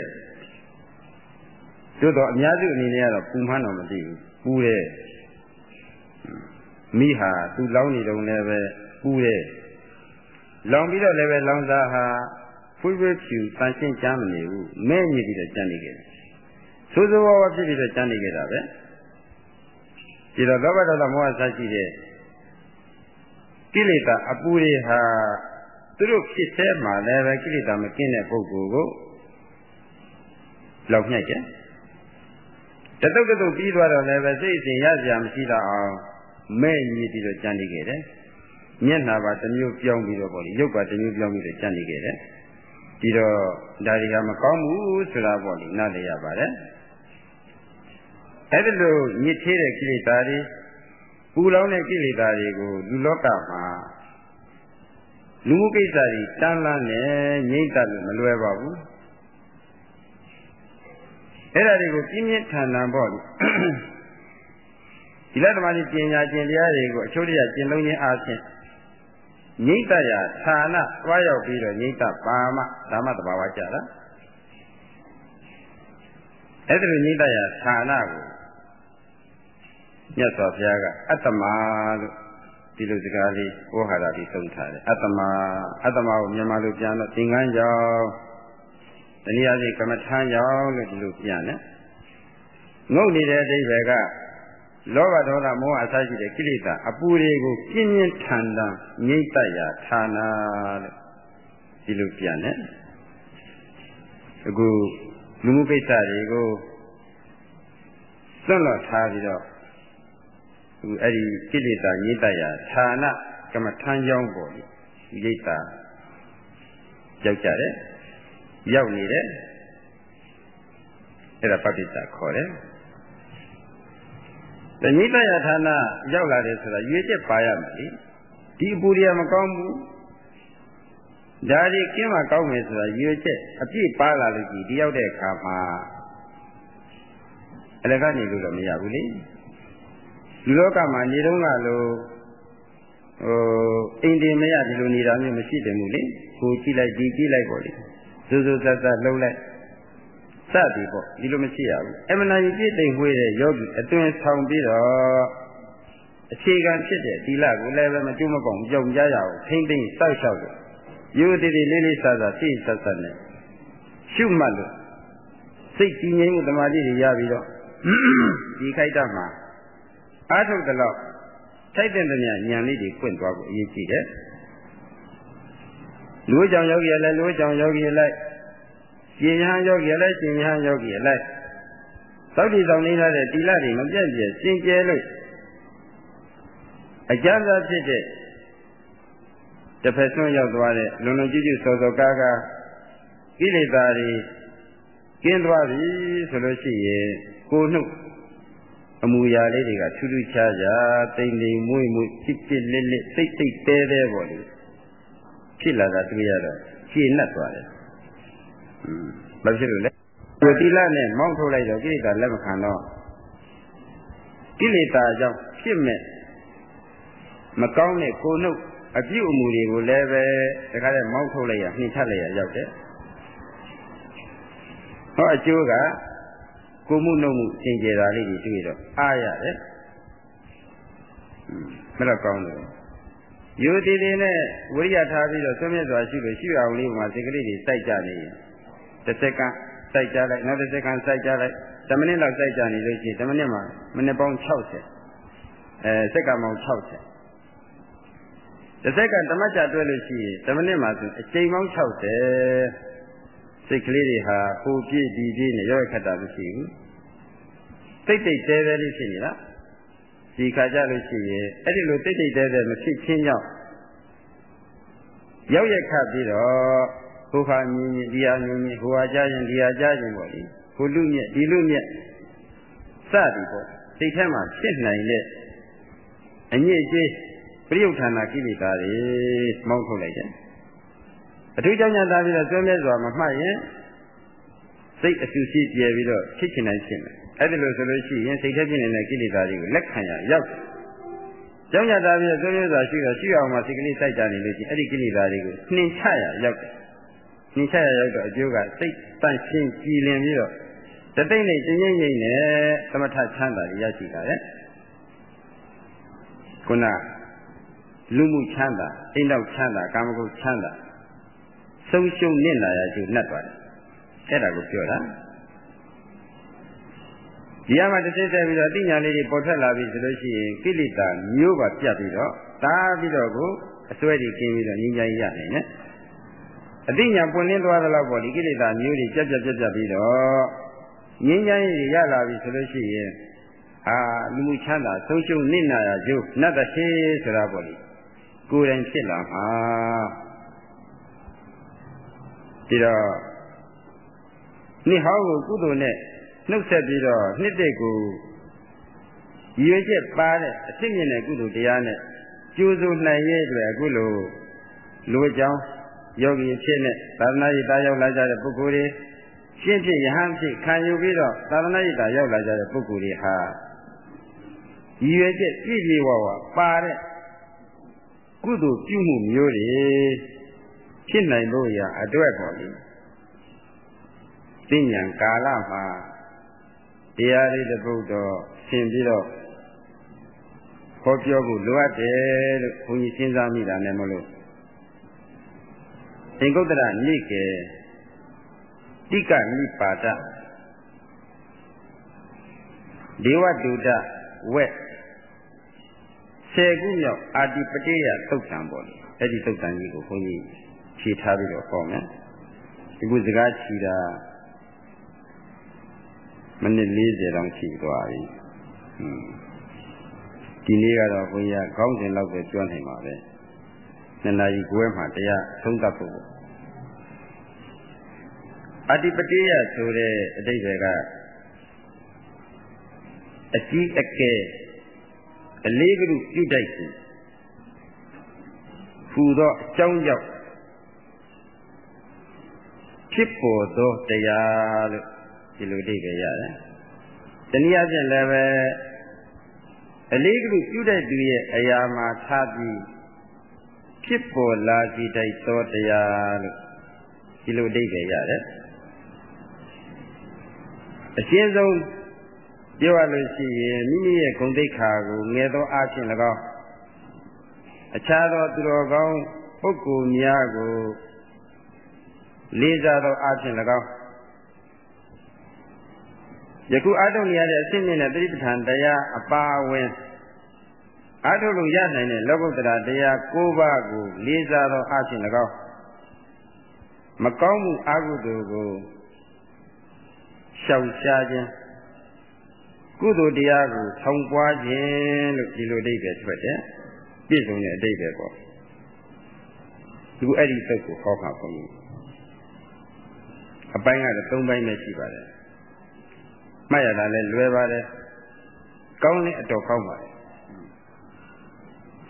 သို့တော့အများစုအနေနဲ့ကတော့ပူမှန်းတော့မသိဘူးပူတယ်မိဟာသူ့လောင်းနေတုန်းလည်းပဲပူတယ်လောင်ပြီးတော့လည်းပဲလောင်စားဟာဖွေးဖွေးဖြူတန်ရှင်းကြမ်းမနေဘူးမဲ့ညစ်ပြီးတော့ကြမ်းနေခဲ့တယ်ဆိုးဆိုးဝါးဝါဖြစ်ပြီးတော့ကြမ်းနေခဲ့တာပဲဒီတော့လောဘဒေါသမောဟစရှိတဲ့ ကိလေသာအပူတွေဟာသူတို့ဖြစ်သေးမှလည်းပဲကိလေသာမကင်းတဲ့ပုဂ္ဂိုလ်ကိုလောက်ညှိုက်တယ်တတုတ်တတုတ်ပြီးသွားတော့လည်းပဲစိတ်အစဉ်ရစရာမရှိတော့အောင်မဲ့ညစ်ပြီးတော့ကြံနေခဲ့တယ်မျက်နှာပါတစ်မျိုးပြောင်းပြီးတော့ပေါ့လေရုပ်ပါတစ်မျိုးပြောင်းပြီးတော့ကြံနေခဲ့တယ်ဒီတော့ဒါတွေကမကောင်းဘူးဆိုတာပေါ့လေနားလည်ရပါတယ်အဲ့ဒီလိုညစ်သေးတဲ့ကိလေသာတွေ ပူလောင်တဲ့ကိလေသာတွေကိုလူလောကမှာလူမှုကိစ္စတွေတန်းလန်းနဲ့ငြိမ့်တတ်လို့မလွယ်ပါဘူးအဲ့ဒါတွေကိုပြင်းပြင်းထန်ထန်ပေါ့ဒီလက်သမားကြီးပညာကျင့်တရားတွေကိုအချို့တရကျင့်လုံးခြင်းအားဖြင့်ငြိမ့်တရာဌာနသွားရောက်ပြီးတော့ငြိမ့်တပါမဓမ္မတဘာဝကြတာအဲ့ဒီလိုငြိမ့်တရာဌာနကို မြတ်စွာဘုရားကအတ္တမလို့ဒီလိုစကားလေးဩဟာရပြီးသုံးထားတယ်အတ္တမအတ္တမကိုမြန်မာလိုပြန်တော့သင်္ကန်းကြောင့်တနည်းအားဖြင့်ကမ္မထမ်းကြောင့်လို့ဒီလိုပြန်တယ်ငုတ်နေတဲ့အဓိပ္ပာယ်ကလောဘဒေါသမောဟအစရှိတဲ့ကိလေသာအပူတွေကိုပြင်းပြင်းထန်ထန်ငြိမ့်တရာဌာနာလို့ဒီလိုပြန်တယ်အခုလူမှုကိစ္စတွေကိုစွန့်လွတ်ထားပြီးတော့ အခုအဲ့ဒီကိလေသာညိတရာဌာနကမ္မထမ်းကြောင်းပေါ်ဒီရိတ်တာရောက်ကြတယ်ရောက်နေတယ်အဲ့ဒါပဋိစ္စခေါ်တယ်တဏိတယဌာနရောက်လာတယ်ဆိုတာရွေးချက်ပါရမယ်လေဒီအပူတွေကမကောင်းဘူးဒါဒီကင်းမှကောင်းမယ်ဆိုတာရွေးချက်အပြည့်ပါလာလို့ကြည်ဒီရောက်တဲ့အခါမှာအလကနေလို့တော့မရဘူးလေ လူလောကမှာနေတော့ကလို့ဟိုအိမ်တင်မရဒီလိုနေတာမျိုးမရှိတယ်မို့လေကိုကြည့်လိုက်ဒီကြည့်လိုက်ပေါ့လေစူးစူးဆက်ဆက်လှုပ်လိုက်စသည်ပေါ့ဒီလိုမရှိရဘူးအမှန်တရားပြည့်တိမ်ဝေးတဲ့ယောဂီအတွင်ဆောင်ပြီးတော့အခြေခံဖြစ်တဲ့သီလကိုလည်းပဲမကျွမပေါအောင်ကြောင်ကြရအောင်ထိမ့်သိမ့်စောက်ရှောက်တယ်ရိုးတည်တည်လေးလေးဆဆသိဆက်ဆက်နဲ့ရှုမှတ်လို့စိတ်ကြည်ငြိမ်မှုတမာတိတွေရပြီးတော့ဒီခိုက်တမှာ အားထုတ်တဲ့လောက်ထိုက်တဲ့တည်းဉာဏ်လေးတွေပွင့်သွားဖို့အရေးကြီးတယ်လူကြောင့်ယောဂီလည်းလူကြောင့်ယောဂီလိုက်ရှင်ယဟန်ယောဂီလည်းရှင်ယဟန်ယောဂီလိုက်သောတိဆောင်နေလာတဲ့တိလတွေမပြတ်ပြည့်စင်ကြဲလို့အကျဉ်းသာဖြစ်တဲ့တစ်ဖက်ဆွရောက်သွားတဲ့လုံလုံကျူးကျူးစောစောကားကားကိလေသာတွေကင်းသွားပြီဆိုလို့ရှိရင်ကိုနှုတ် အမူအရာလေးတွေကထူးထူးခြားခြားတိမ်တိမ်မွေ့မွေ့ဖြစ်ဖြစ်လစ်လစ်စိတ်စိတ်တဲတဲပေါ့လေဖြစ်လာတာတွေ့ရတော့ရှင်းနှက်သွားတယ်อืมဘာဖြစ်လို့လဲဒီတိလနဲ့မောင်းထုတ်လိုက်တော့ကိလေသာလက်မခံတော့ကိလေသာကြောင့်ဖြစ်မဲ့မကောင်းတဲ့ကိုယ်နှုတ်အပြုအမူတွေကိုလည်းပဲတခါတည်းမောင်းထုတ်လိုက်ရနှိမ့်ထလိုက်ရရောက်တယ်ဟောအကျိုးက ကိုမှုနှုတ်မှုသင်ကြတာလေးတွေတွေ့တော့အားရတယ်မတော့ကောင်းတယ်ယူတည်တည်နဲ့ဝိရိယထားပြီးတော့ဆွမြတ်စွာရှိလို့ရှိရအောင်လေးမှာစိတ်ကလေးတွေစိုက်ကြနေရင်တစ်စက္ကန့်စိုက်ကြလိုက်နောက်တစ်စက္ကန့်စိုက်ကြလိုက်10မိနစ်လောက်စိုက်ကြနေလို့ရှိရင်10မိနစ်မှာမိနစ်ပေါင်း60အဲစက္ကန့်ပေါင်း60တစ်စက္ကန့်တမတ်ကြတွဲလို့ရှိရင်10မိနစ်မှာဆိုအချိန်ပေါင်း60 စိတ်ကလေးတွေဟာဟိုပြည့်ဒီပြည့်နဲ့ရောရခတ်တာမရှိဘူးတိတ်တိတ်တဲတဲလေးဖြစ်နေတာဒီခါကြလို့ရှိရင်အဲ့ဒီလိုတိတ်တိတ်တဲတဲမဖြစ်ချင်းကြောင့်ရောက်ရခတ်ပြီးတော့ဟိုဟာမြင်မြင်ဒီဟာမြင်မြင်ဟိုဟာကြားရင်ဒီဟာကြားရင်ပေါ့လေဟိုလူမြက်ဒီလူမြက်စသည်ပေါ့စိတ်ထဲမှာဖြစ်နိုင်တဲ့အညစ်အကြေးပြယုဌာနာကိလေသာတွေမောင်းထုတ်လိုက်တယ် အထူးကြောင့်ညာသားပြီးတော့ကျွမ်းမြဲစွာမမှတ်ရင်စိတ်အဆူရှိပြဲပြီးတော့ဖြစ်ချင်တိုင်းဖြစ်မယ်အဲ့ဒီလိုဆိုလို့ရှိရင်စိတ်ထဲဖြစ်နေတဲ့ကိလေသာတွေကိုလက်ခံရရောက်တယ်ကြောင့်ညာသားပြီးတော့ကျွမ်းမြဲစွာရှိတော့ရှိအောင်မှစိတ်ကလေးစိုက်ကြနေလို့ရှိရင်အဲ့ဒီကိလေသာတွေကိုနှင်ချရရောက်တယ်နှင်ချရရောက်တော့အကျိုးကစိတ်တန့်ရှင်းကြည်လင်ပြီးတော့တသိမ့်နဲ့တင်းငိမ့်ငိမ့်နဲ့သမထချမ်းသာရရှိတာလေခုနလူမှုချမ်းသာအိမ်တော်ချမ်းသာကာမဂုဏ်ချမ်းသာ ဆုံးရှုံးနစ်နာရကျိုးနှက်သွားတယ်အဲ့ဒါကိုပြောတာဒီအမှတစ်စိတ်ဆက်ပြီးတော့အတိညာလေးတွေပေါ်ထွက်လာပြီဆိုလို့ရှိရင်ကိလေသာမျိုးပါပြတ်ပြီးတော့တားပြီးတော့ကိုအစွဲတွေကင်းပြီးတော့ငြိမ်းချမ်းရနိုင်တယ်အတိညာပွင့်လင်းသွားသလောက်ပေါ့ဒီကိလေသာမျိုးတွေပြတ်ပြတ်ပြတ်ပြတ်ပြီးတော့ငြိမ်းချမ်းရေးရလာပြီဆိုလို့ရှိရင်အာလူမှုချမ်းသာဆုံးရှုံးနစ်နာရကျိုးနတ်တရှိဆိုတာပေါ့လေကိုယ်တိုင်ဖြစ်လာမှာ ဒီတော့နှစ်ဟောင်းကိုကုသိုလ်နဲ့နှုတ်ဆက်ပြီးတော့နှစ်တဲ့ကိုရည်ရွယ်ချက်ပါတဲ့အစ်မြင့်တဲ့ကုသိုလ်တရားနဲ့ကျိုးစိုးနိုင်ရဲ့အတွက်အခုလိုလူအကြောင်းယောဂီဖြစ်နဲ့သာသနာ့ရေးတာရောက်လာကြတဲ့ပုဂ္ဂိုလ်တွေရှင်းဖြစ်ယဟန်ဖြစ်ခံယူပြီးတော့သာသနာ့ရေးတာရောက်လာကြတဲ့ပုဂ္ဂိုလ်တွေဟာရည်ရွယ်ချက်ပြည့်ပြည့်ဝဝပါတဲ့ကုသိုလ်ပြုမှုမျိုးတွေ ဖြစ်နိုင်လို့ရအတွက်ပေါ့လေသိဉာဏ်ကာလမှာတရားလေးတစ်ပုဒ်တော့ဆင်ပြီးတော့ဟောပြောဖို့လိုအပ်တယ်လို့ဘုန်းကြီးစဉ်းစားမိတာနဲ့မလို့သင်္ကုတ္တရနိကေတိကနိပါဒဒေဝတုဒဝက်ဆယ်ခုမြောက်အာတိပတိယသုတ်တံပေါ့လေအဲ့ဒီသုတ်တံကြီးကိုဘုန်းကြီး ဖြေထားပြီးတော့ဟောမယ်ဒီခုစကားချီတာမိနစ်40တောင်ရှိသွားပြီဒီနေ့ကတော့ဘုရားခေါင်းစဉ်လောက်ပဲပြောနိုင်ပါပဲနှစ်နာရီခွဲမှတရားသုံးသပ်ဖို့အတ္တိပတိယဆိုတဲ့အတိတ်တွေကအကြီးအကဲအလေးကလူပြုတိုက်သူဟူသောအကြောင်းကြောင့် ဖြစ်ပေါ်သောတရားလို့ဒီလိုအိဗယ်ရတယ်။တနည်းအားဖြင့်လည်းပဲအလေးကလူပြုတဲ့သူရဲ့အရာမှာထားပြီးဖြစ်ပေါ်လာစီတိုက်သောတရားလို့ဒီလိုအိဗယ်ရတယ်။အရှင်းဆုံးပြောရလို့ရှိရင်မိမိရဲ့ဂုဏ်သိက္ခာကိုငယ်သောအားဖြင့်၎င်းအခြားသောသူတော်ကောင်းပုဂ္ဂိုလ်များကို လေးစားသောအားဖြင့်၎င်းယခုအာထုံနေရတဲ့အစစ်မြင့်တဲ့သတိပဋ္ဌာန်တရားအပါအဝင်အာထုလို့ရနိုင်တဲ့လောကုတ္တရာတရား၉ပါးကိုလေးစားသောအားဖြင့်၎င်းမကောင်းမှုအကုသိုလ်ကိုရှောင်ရှားခြင်းကုသိုလ်တရားကိုဆောင်ပွားခြင်းလို့ဒီလိုအဓိပ္ပာယ်ထွက်တယ်ပြည့်စုံတဲ့အဓိပ္ပာယ်ပေါ့ဒီအဲ့ဒီသုတ်ကိုဟောမှာဘုန်းကြီး အပိုင်းကတော့၃ပိုင်းပဲရှိပါတယ်မှတ်ရတာလည်းလွယ်ပါတယ်ကောင်းတဲ့အတော်ကောင်းပါတယ်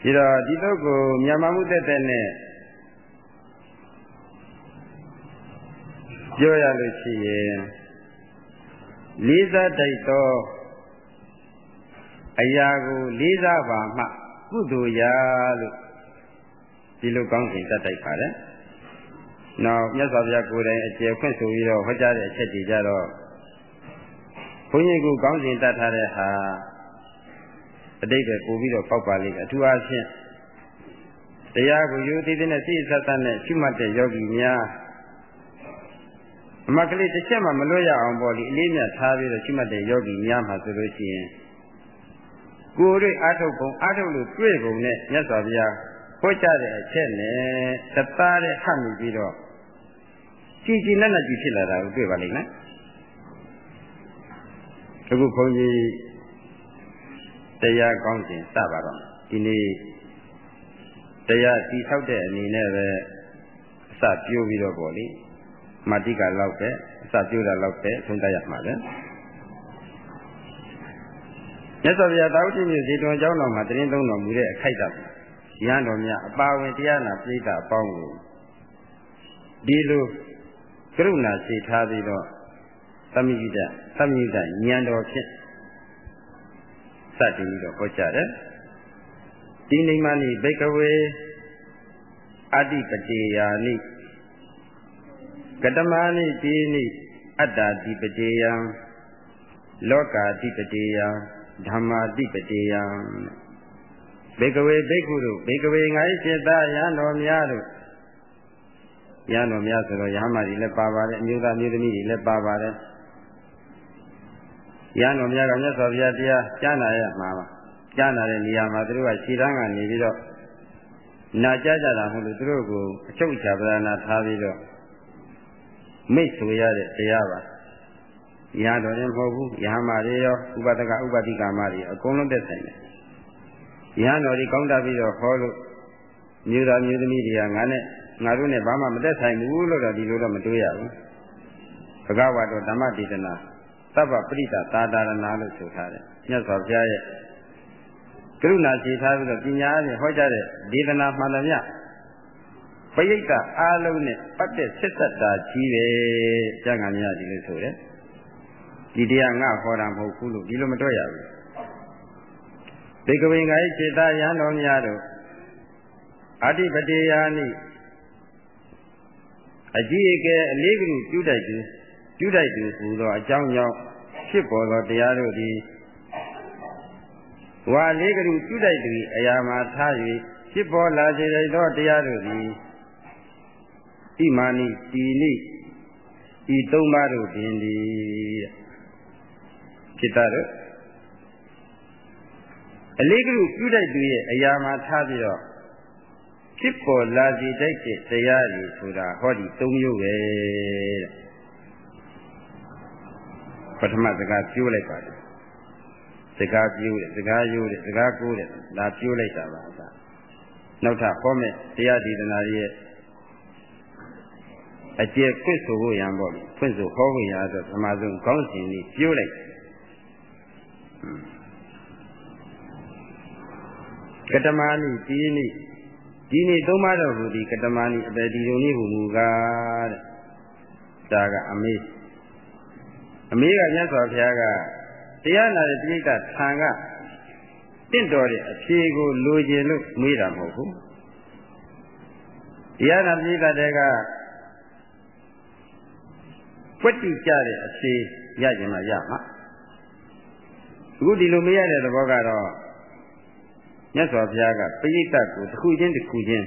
ဒီတော့ဒီတော့ကိုမြန်မာမှုတက်တဲ့နဲ့ပြောရလို့ရှိရင်လေးစားတိုက်သောအရာကိုလေးစားပါမှ ကုသိုလ်ရာလို့ဒီလိုကောင်းစဉ်တတ်တိုက်ပါတယ်။ နောက်မြတ်စွာဘုရားကိုယ်တိုင်အကျေဖွင့်ဆိုပြီးတော့ဟောကြားတဲ့အချက်တွေကြတော့ဘုန်းကြီးကကောင်းစဉ်တတ်ထားတဲ့ဟာအတိတ်ပဲပို့ပြီးတော့ပေါက်ပါလိမ့်မယ်အထူးအားဖြင့်တရားကိုယူသေးသေးနဲ့စိတ်ဆက်ဆက်နဲ့ရှုမှတ်တဲ့ယောဂီများအမကလေးတစ်ချက်မှမလွတ်ရအောင်ပေါ့လေအလေးမြတ်ထားပြီးတော့ရှိမှတ်တဲ့ယောဂီများမှာဆိုလို့ရှိရင်ကိုယ်တို့အာထုတ်ပုံအာထုတ်လို့တွေ့ပုံနဲ့မြတ်စွာဘုရားဟောကြားတဲ့အချက်နဲ့သသားတဲ့ဟပ်မိပြီးတော့ ကြည်ကြည်နက်နက်ကြည်ဖြစ်လာတာကိုတွေ့ပါလိမ့်မယ်အခုခွန်ကြီးတရားကောင်းခြင်းစပါတော့ဒီနေ့တရားတည်ဆောက်တဲ့အနေနဲ့ပဲအစပြိုးပြီးတော့ပေါ့လေမာတိကလောက်ပဲအစပြိုးတာလောက်ပဲသုံးသပ်ရမှာလေမြတ်စွာဘုရားတာဝတိမြို့ဇေတဝန်ကျောင်းတော်မှာတရင်သုံးတော်မူတဲ့အခိုက်အတန့်ရဟန်းတော်များအပါဝင်တရားနာပြိဋ္ဌာအပေါင်းကိုဒီလို ကရုဏာစေထားပြီးတော့သမယိတသမယိတဉာဏ်တော်ဖြင့်စတင်ပြီးတော့ဟောကြားတယ်ဒီနိမ္မာနိဘိကဝေအတ္တိပတိယာနိကတမနိတိနိအတ္တာတိပတိယံလောကာတိပတိယံဓမ္မာတိပတိယံဘေကဝေဘိက္ခုတို့ဘေကဝေငါ၏စေတရဟန်းတော်များတို့ ရဟန်းတော်များဆိုတော့ရဟန်းမကြီးလည်းပါပါတယ်အမျိုးသားမျိုးသမီးတွေလည်းပါပါတယ်ရဟန်းတော်များကမြတ်စွာဘုရားတရားကြားနာရမှာပါကြားနာတဲ့နေရာမှာသူတို့ကခြေတန်းကနေပြီးတော့နာကြားကြတာမဟုတ်လို့သူတို့ကိုအချုပ်ချာပဒနာထားပြီးတော့မိတ်ဆိုရတဲ့တရားပါရဟတော်ရင်မဟုတ်ဘူးရဟမတွေရောဥပဒကဥပတိကာမတွေအကုန်လုံးတက်ဆိုင်တယ်ရဟတော်ဒီကောင်းတာပြီးတော့ဟောလို့မြို့သားမြို့သမီးတွေကငါနဲ့ ငါတို့နဲ့ဘာမှမသက်ဆိုင်ဘူးလို့တော့ဒီလိုတော့မတွေးရဘူးဘဂဝါတော်ဓမ္မဒေသနာသဗ္ဗပရိသသာတာရဏလို့ဆိုထားတယ်မြတ်စွာဘုရားရဲ့ကရုဏာခြေထားပြီးတော့ပညာအပြင်ဟောကြားတဲ့ဒေသနာမှန်သမျှပရိတ်ကအားလုံးနဲ့ပတ်သက်ဆက်သက်တာကြီးတယ်ကျန်ကများဒီလိုဆိုတယ်ဒီတရားငါဟောတာမဟုတ်ဘူးလို့ဒီလိုမတွေ့ရဘူးဒေကဝိငါ၏စေတယံတော်များတို့အတိပတိယာနိ အကြီးအကဲအလေးကလူပြုတိုက်သူပြုတိုက်သူဟူသောအကြောင်းကြောင့်ဖြစ်ပေါ်သောတရားတို့သည်ဝါလေးကလူပြုတိုက်သူအရာမှာထား၍ဖြစ်ပေါ်လာစေသောတရားတို့သည်ဣမာနိတီနိဤသုံးပါးတို့ပင်သည်ဖြစ်တာတော့အလေးကလူပြုတိုက်သူရဲ့အရာမှာထားပြီးတော့ ဖြစ်ပေါ်လာစေတတ်တဲ့တရားတွေဆိုတာဟောဒီ၃မျိုးပဲတဲ့ပထမစကားပြောလိုက်ပါတယ်စကားပြောတယ်စကားရိုးတယ်စကားကိုးတယ်ဒါပြောလိုက်တာပါအသာနောက်ထပ်ဟောမဲ့တရားဒေသနာရဲ့အကျယ်ဖွင့်ဆိုဖို့ရံပေါ့လေဖွင့်ဆိုဟောဖို့ရတော့သမာဆုံးခေါင်းစဉ်လေးပြောလိုက်ကတမနိတိနိ ဒီနေ့သုံးပါတော်မူသည်ကတမနိအပေဒီယုံနည်းဟူမူကားတဲ့ဒါကအမေးအမေးကမြတ်စွာဘုရားကတရားနာတဲ့တိဋ္ဌထံကတင့်တော်တဲ့အဖြေကိုလိုချင်လို့မေးတာမဟုတ်ဘူးတရားနာတိဋ္ဌတွေကပွက်တိကြတဲ့အဖြေရကြမှာရမှာအခုဒီလိုမရတဲ့သဘောကတော့ မြတ်စွာဘုရားကပရိသတ်ကိုတစ်ခုချင်းတစ်ခုချင်း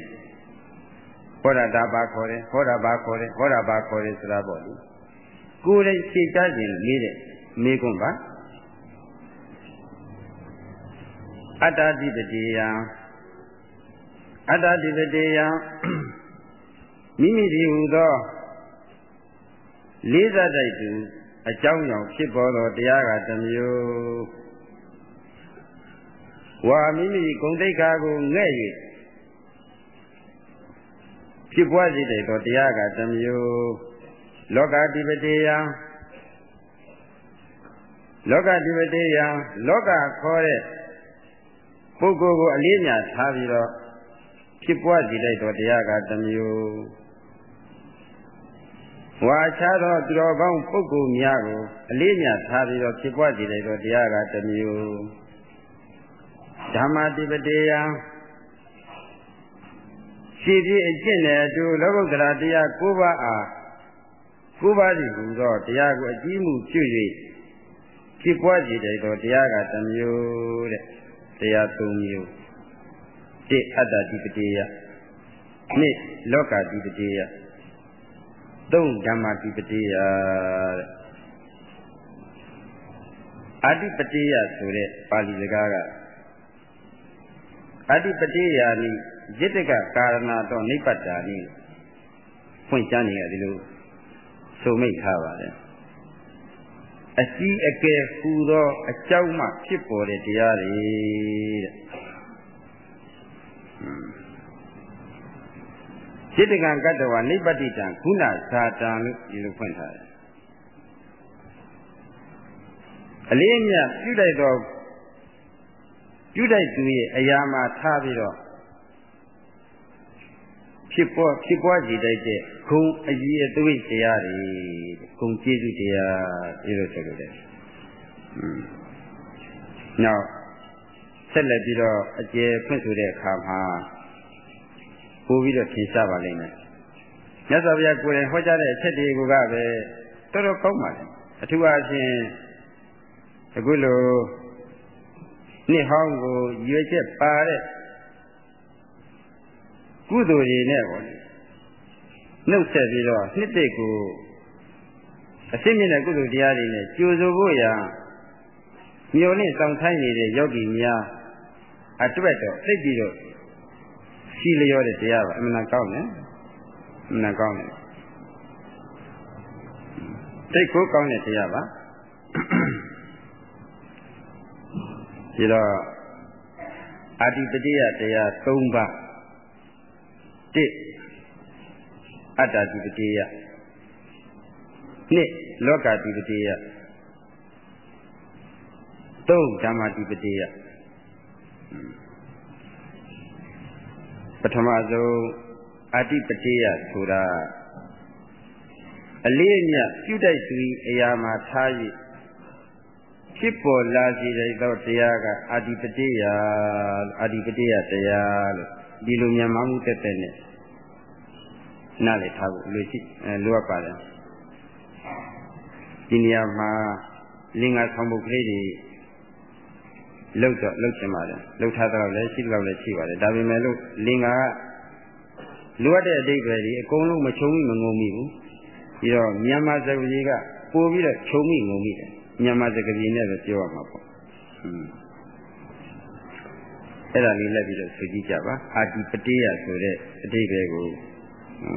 ဟောတာဒါပါခေါ်တယ်ဟောတာပါခေါ်တယ်ဟောတာပါခေါ်တယ်ဆိုတာပေါ့လေကိုယ်တိုင်ရှင်းကြခြင်းလေးတဲ့မေးခွန်းပါအတ္တတိပတိယံအတ္တတိပတိယံမိမိဒီဟူသောလေးစားတိုက်သူအကြောင်းကြောင့်ဖြစ်ပေါ်သောတရားကတစ်မျိုး ဝါမိမိဂုံတိတ်ခါကိုငဲ့၍ဖြစ်ပွားစေတဲ့သောတရားကတစ်မျိုးလောကတိပတိယံလောကဓိပတိယလောကခေါ်တဲ့ပုဂ္ဂိုလ်ကိုအလေးညာထားပြီးတော့ဖြစ်ပွားစေတတ်သောတရားကတစ်မျိုးဝါခြားသောသူတော်ကောင်းပုဂ္ဂိုလ်များကိုအလေးညာထားပြီးတော့ဖြစ်ပွားစေတတ်သောတရားကတစ်မျိုး ဓမ္မတိပတိယရှိပြီးအကျင့်နဲ့အတူလောကုတ္တရာတရား၉ပါးအား၉ပါးစီဟူသောတရားကိုအကြီးမှုပြု၍ဖြစ်ပွားစေတဲ့သောတရားကတစ်မျိုးတဲ့တရား၃မျိုးတစ်အတ္တတိပတိယနှစ်လောကတိပတိယသုံးဓမ္မတိပတိယတဲ့အတ္တိပတိယဆိုတဲ့ပါဠိစကားက အတ္တိပတိယနိယတ္တကကာရဏတော့နိဗ္ဗတာနိဖွင့်ချမ်းနေရတယ်လို့ဆိုမိတ်ထားပါတယ်အကြီးအကဲဟူသောအကြောင်းမှဖြစ်ပေါ်တဲ့တရားတွေတဲ့จิตကံကတ္တဝနိဗ္ဗတိတံခုနဇာတံလို့ဒီလိုဖွင့်ထားတယ်အလေးအမြတ်ပြုလိုက်တော့ ပြုလိုက်သူရဲ့အရာမှာထားပြီးတော့ဖြစ်ပေါ်ဖြစ်ပွားကြည်တိုက်တဲ့ဂုံအကြီးအသွေးတရားတွေဂုံကျေးဇူးတရားဒီလိုဆိုလို့တယ်။နောက်ဆက်လက်ပြီးတော့အကျယ်ဖွင့်ဆိုတဲ့အခါမှာပို့ပြီးတော့ဖြေရှားပါလိမ့်မယ်။မြတ်စွာဘုရားကိုယ်တိုင်ဟောကြားတဲ့အချက်တွေကပဲတော်တော်ကောင်းပါလေ။အထူးအားဖြင့်အခုလို နှစ်ဟောင်းကိုရွေချက်ပါတဲ့ကုသိုလ်တွေနဲ့ပေါ့နှုတ်ဆက်ပြီးတော့နှစ်သိကိုအစိမ့်မြင့်တဲ့ကုသိုလ်တရားတွေနဲ့ကြိုဆိုဖို့ရာမျောလင့်ဆောင်ထိုင်းနေတဲ့ယောဂီများအတွက်တော့သိပြီးတော့ရှိလျောတဲ့တရားပါအမှန်တန်ကောင်းတယ်အမှန်တန်ကောင်းတယ်သိကိုကောင်းတဲ့တရားပါ ဒီတော့အာတိပတိယတရား၃ပါးတစ်အတ္တတိပတိယနှစ်လောကတိပတိယသုံးဓမ္မတိပတိယပထမဆုံးအတ္တိပတိယဆိုတာအလေးအမြတ်ပြုတိုက်သူအရာမှာထား၍ ဖြစ်ပေါ်လာစေတဲ့တရားကအတ္တိပတိယအတ္တိပတိယတရားလို့ဒီလိုမြန်မာမှုတက်တဲ့နဲ့နားလည်ထားဖို့လိုရှိလိုအပ်ပါတယ်ဒီနေရာမှာလင်္ကာဆောင်ပုတ်ကလေးတွေလောက်တော့လောက်ချင်ပါတယ်လောက်ထားတော့လည်းရှိတော့လည်းရှိပါတယ်ဒါပေမဲ့လို့လင်္ကာကလိုအပ်တဲ့အတိတ်ပဲဒီအကုန်လုံးမချုံမိမငုံမိဘူးပြီးတော့မြန်မာစကားကြီးကပို့ပြီးတော့ချုံမိငုံမိတယ် မြန်မာစကားကြီးနဲ့ပဲပြောရမှာပေါ့အဲ့ဒါလေးလက်ပြီးတော့ဆွေးကြည့်ကြပါအာတိပတိယဆိုတဲ့အတိတ်ပဲကို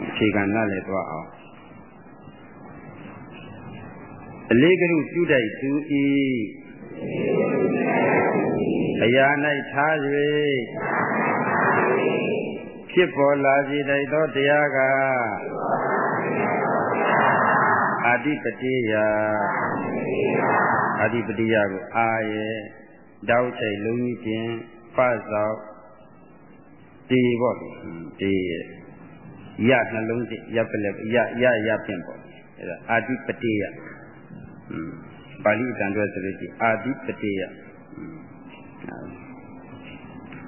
အခြေခံနားလည်သွားအောင်အလေးကရုပြုတိုက်သူဤအရာ၌ထား၍ဖြစ်ပေါ်လာစေတိုက်သောတရားကအာတိပတိယ အာတိပတိယကိုအာရဲ့တောက်ချိတ်လုံးကြီးပြင်ပစောက်ဒီပေါ့ဒီရနှလုံးစိတ်ရပလက်ရရရဖြင့်ပေါ့အဲဒါအာတိပတိယပါဠိတန်တွဲဆိုလို့ရှိအာတိပတိယ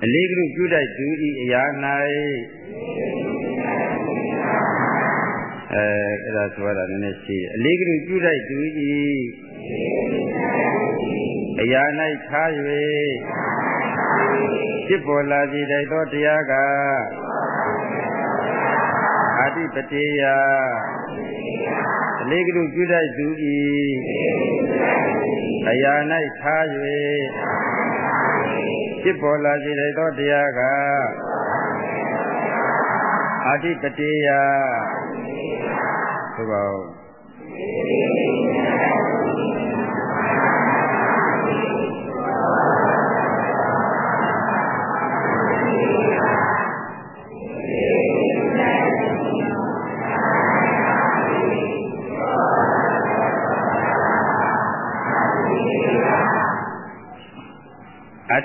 အလေးကလူပြုတတ်သူဤအရာ၌အဲအဲ့ဒါဆိုရတာနည်းနည်းရှိတယ်အလေးကလူပြုတတ်သူဤ အရာ၌ထား၍ဖြစ်ပေါ်လာစေတဲ့သောတရားကအတိပတိယအလေးကလူပြုတတ်သူဤအရာ၌ထား၍ဖြစ်ပေါ်လာစေတဲ့သောတရားကအတိပတိယသို့ပါ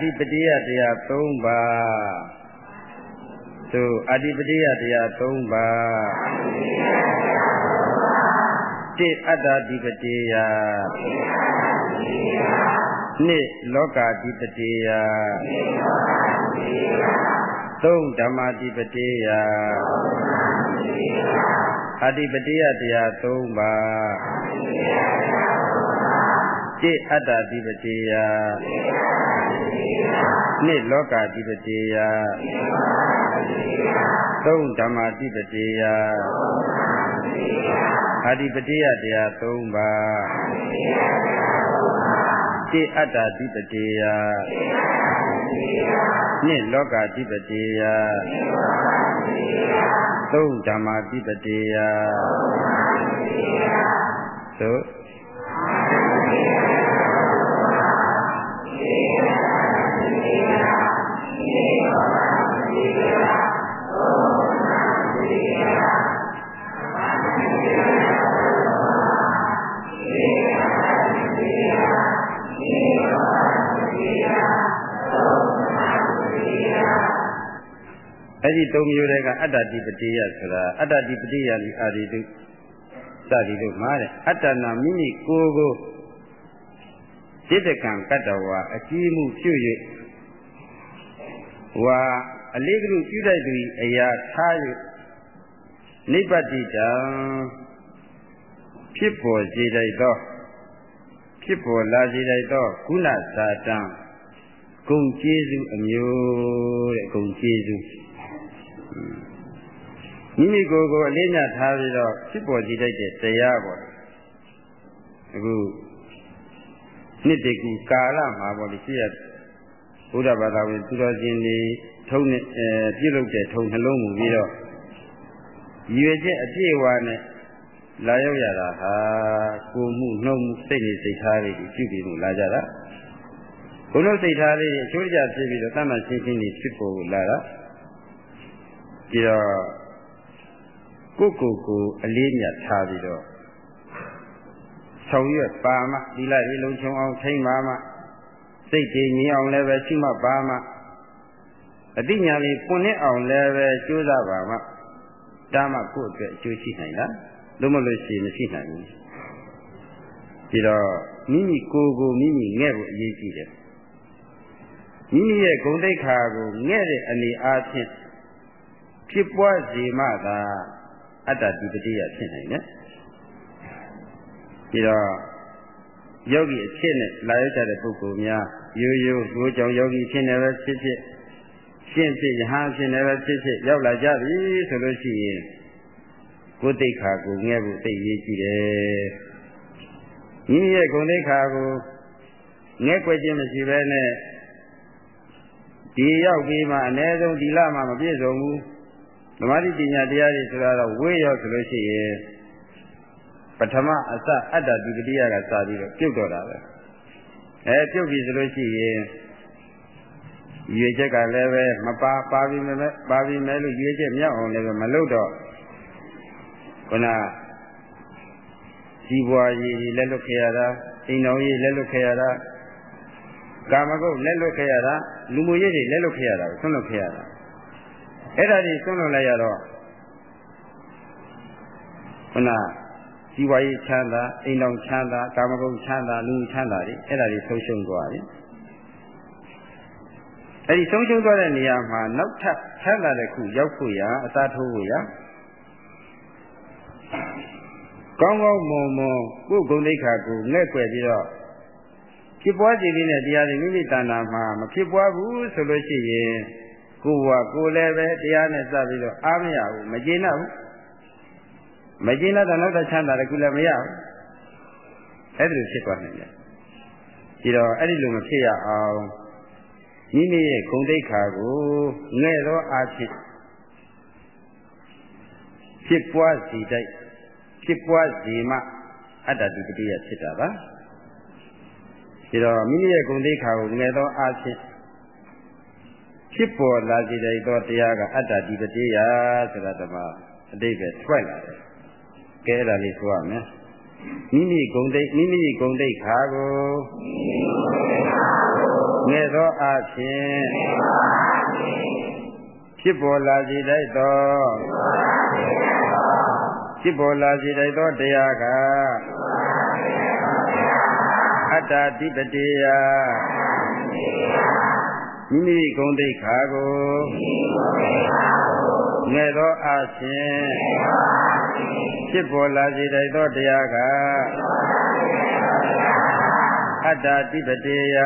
ဓိပတိယတရား၃ပါးသို့အဓိပတိယတရား၃ပါးတိအတ္တဓိပတိယနှစ်လောကာဓိပတိယသုံးဓမ္မာဓိပတိယအဓိပတိယတရား၃ပါး တိအတ္တဓိပတိယနှစ်လောကာဓိပတိယသုံးဓမ္မာဓိပတိယအဓိပတိယတရား၃ပါးတိအတ္တဓိပတိယနှစ်လောကာဓိပတိယသုံးဓမ္မာဓိပတိယသို့ အဲ့ဒီသုံးမျိုးတွေကအတ္တတိပတိယဆိုတာအတ္တတိပတိယဒီအာရိတုစသည်တို့မှာတဲ့အတ္တနာမိမိကိုယ်ကို စိတ္တကံကတ္တဝါအကြည့်မှုပြု၍ဝါအလေးကလူပြုတတ်သူအရာထား၍နိဗ္ဗတိတံဖြစ်ပေါ်စေတတ်သောဖြစ်ပေါ်လာစေတတ်သောကုဏသာတံဂုံကျေးဇူးအမျိုးတဲ့ဂုံကျေးဇူးမိမိကိုယ်ကိုအလေးညထားပြီးတော့ဖြစ်ပေါ်ကြည့်တတ်တဲ့တရားပေါ့အခု နှစ်တကူကာလမှာပေါ့လေရှိရဘုရားဘာသာဝင်သူတော်ရှင်တွေထုံးနေအဲပြုလုပ်တဲ့ထုံနှလုံးမူပြီးတော့ရည်ရွယ်ချက်အပြည့်အဝနဲ့လာရောက်ရတာဟာကိုမှုနှုတ်မှုစိတ်နေစိတ်ထားလေးပြုပြီးမှုလာကြတာဘုလို့စိတ်ထားလေးအချိုးကျဖြစ်ပြီးတော့တမန်ရှင်းရှင်းလေးဖြစ်ပေါ်လာတာဒီတော့ကိုကိုကိုအလေးမြတ်ထားပြီးတော့ ဆောင်ရွက်ပါမှဒီလိုက်လေးလုံးချုံအောင်ထိမ့်ပါမှစိတ်တည်ငြိမ်အောင်လည်းပဲရှိမှပါမှအတိညာလေးပွင့်နေအောင်လည်းပဲကြိုးစားပါမှဒါမှကိုယ့်အတွက်အကျိုးရှိနိုင်လားလို့မလို့ရှိရင်မရှိနိုင်ဘူးဒီတော့မိမိကိုယ်ကိုမိမိငဲ့ဖို့အရေးကြီးတယ်မိမိရဲ့ဂုဏ်သိက္ခာကိုငဲ့တဲ့အနေအားဖြင့်ဖြစ်ပွားစေမှသာအတ္တတိပတိယဖြစ်နိုင်တယ် ပြီးတော့ယောဂီအဖြစ်နဲ့လာရောက်ကြတဲ့ပုဂ္ဂိုလ်များရိုးရိုးရိုးကြောင်ယောဂီဖြစ်နေပဲဖြစ်ဖြစ်ရှင်းဖြစ်ယဟန်ဖြစ်နေပဲဖြစ်ဖြစ်ရောက်လာကြပြီဆိုလို့ရှိရင်ကိုယ်သိက္ခာကိုငဲ့ဖို့သိရေးကြည့်တယ်မိမိရဲ့ဂုဏ်သိက္ခာကိုငဲ့ွက်ခြင်းမရှိဘဲနဲ့ဒီရောက်ပြီးမှအ ਨੇ ဆုံးဒီလမှမပြည့်စုံဘူးဓမ္မတိပညာတရားတွေဆိုတာတော့ဝေးရောက်ဆိုလို့ရှိရင် ပထမအစအတ္တဒီပတိယကစပြီးတော့ပြုတ်တော့တာပဲအဲပြုတ်ပြီဆိုလို့ရှိရင်ရွေချက်ကလည်းပဲမပါပါပြီမဲ့ပါပြီမဲ့လို့ရွေချက်မြောက်အောင်လည်းပဲမလုပ်တော့ခုနကြီးပွားရေးလက်လွတ်ခဲ့ရတာအိမ်တော်ရေးလက်လွတ်ခဲ့ရတာကာမဂုဏ်လက်လွတ်ခဲ့ရတာလူမှုရေးတွေလက်လွတ်ခဲ့ရတာဆွန့်လွတ်ခဲ့ရတာအဲ့ဒါကြီးဆွန့်လွတ်လိုက်ရတော့ခုန ဇီဝရေးချမ်းသာအိမ်တော်ချမ်းသာကာမဂုဏ်ချမ်းသာလူချမ်းသာတွေအဲ့ဒါတွေဆုံးရှုံးသွားတယ်အဲ့ဒီဆုံးရှုံးသွားတဲ့နေရာမှာနောက်ထပ်ချမ်းသာတဲ့ခုရောက်ဖို့ရအသာထိုးဖို့ရကောင်းကောင်းမွန်မွန်ကိုယ်ဂုဏ်သိက္ခာကိုငဲ့ွယ်ပြီးတော့ဖြစ်ပွားစေခြင်းနဲ့တရားတွေမိမိတဏ္ဍာမှာမဖြစ်ပွားဘူးဆိုလို့ရှိရင်ကိုယ်ကကိုယ်လည်းပဲတရားနဲ့စပြီးတော့အားမရဘူးမကျေနပ်ဘူး မကျေနပ်တော့နောက်တစ်ချမ်းသာတခုလည်းမရဘူးအဲ့ဒီလိုဖြစ်သွားနိုင်တယ်ဒီတော့အဲ့ဒီလိုမဖြစ်ရအောင်မိမိရဲ့ဂုဏ်သိက္ခာကိုငဲ့သောအားဖြင့်ဖြစ်ပွားစီတိုက်ဖြစ်ပွားစီမှအတ္တတိပတိယဖြစ်တာပါဒီတော့မိမိရဲ့ဂုဏ်သိက္ခာကိုငယ်သောအားဖြင့်ဖြစ်ပေါ်လာစေတဲ့သောတရားကအတ္တတိပတိယဆိုတာတမအတိတ်ပဲထွက်လာတယ် ကဲအဲ့ဒါလေးဆိုရမယ်မိမိဂုံတိတ်မိမိဂုံတိတ်ခါကိုငဲ့သောအဖြစ်ဖြစ်ပေါ်လာစေတတ်သောဖြစ်ပေါ်လာစေတတ်သောတရားကအတ္တတိပတိယမိမိဂုံတိခါကို ငဲ့သောအဖြစ်ဖြစ်ပေါ်လာစေတတ်သောတရားကအတ္တတိပတိယ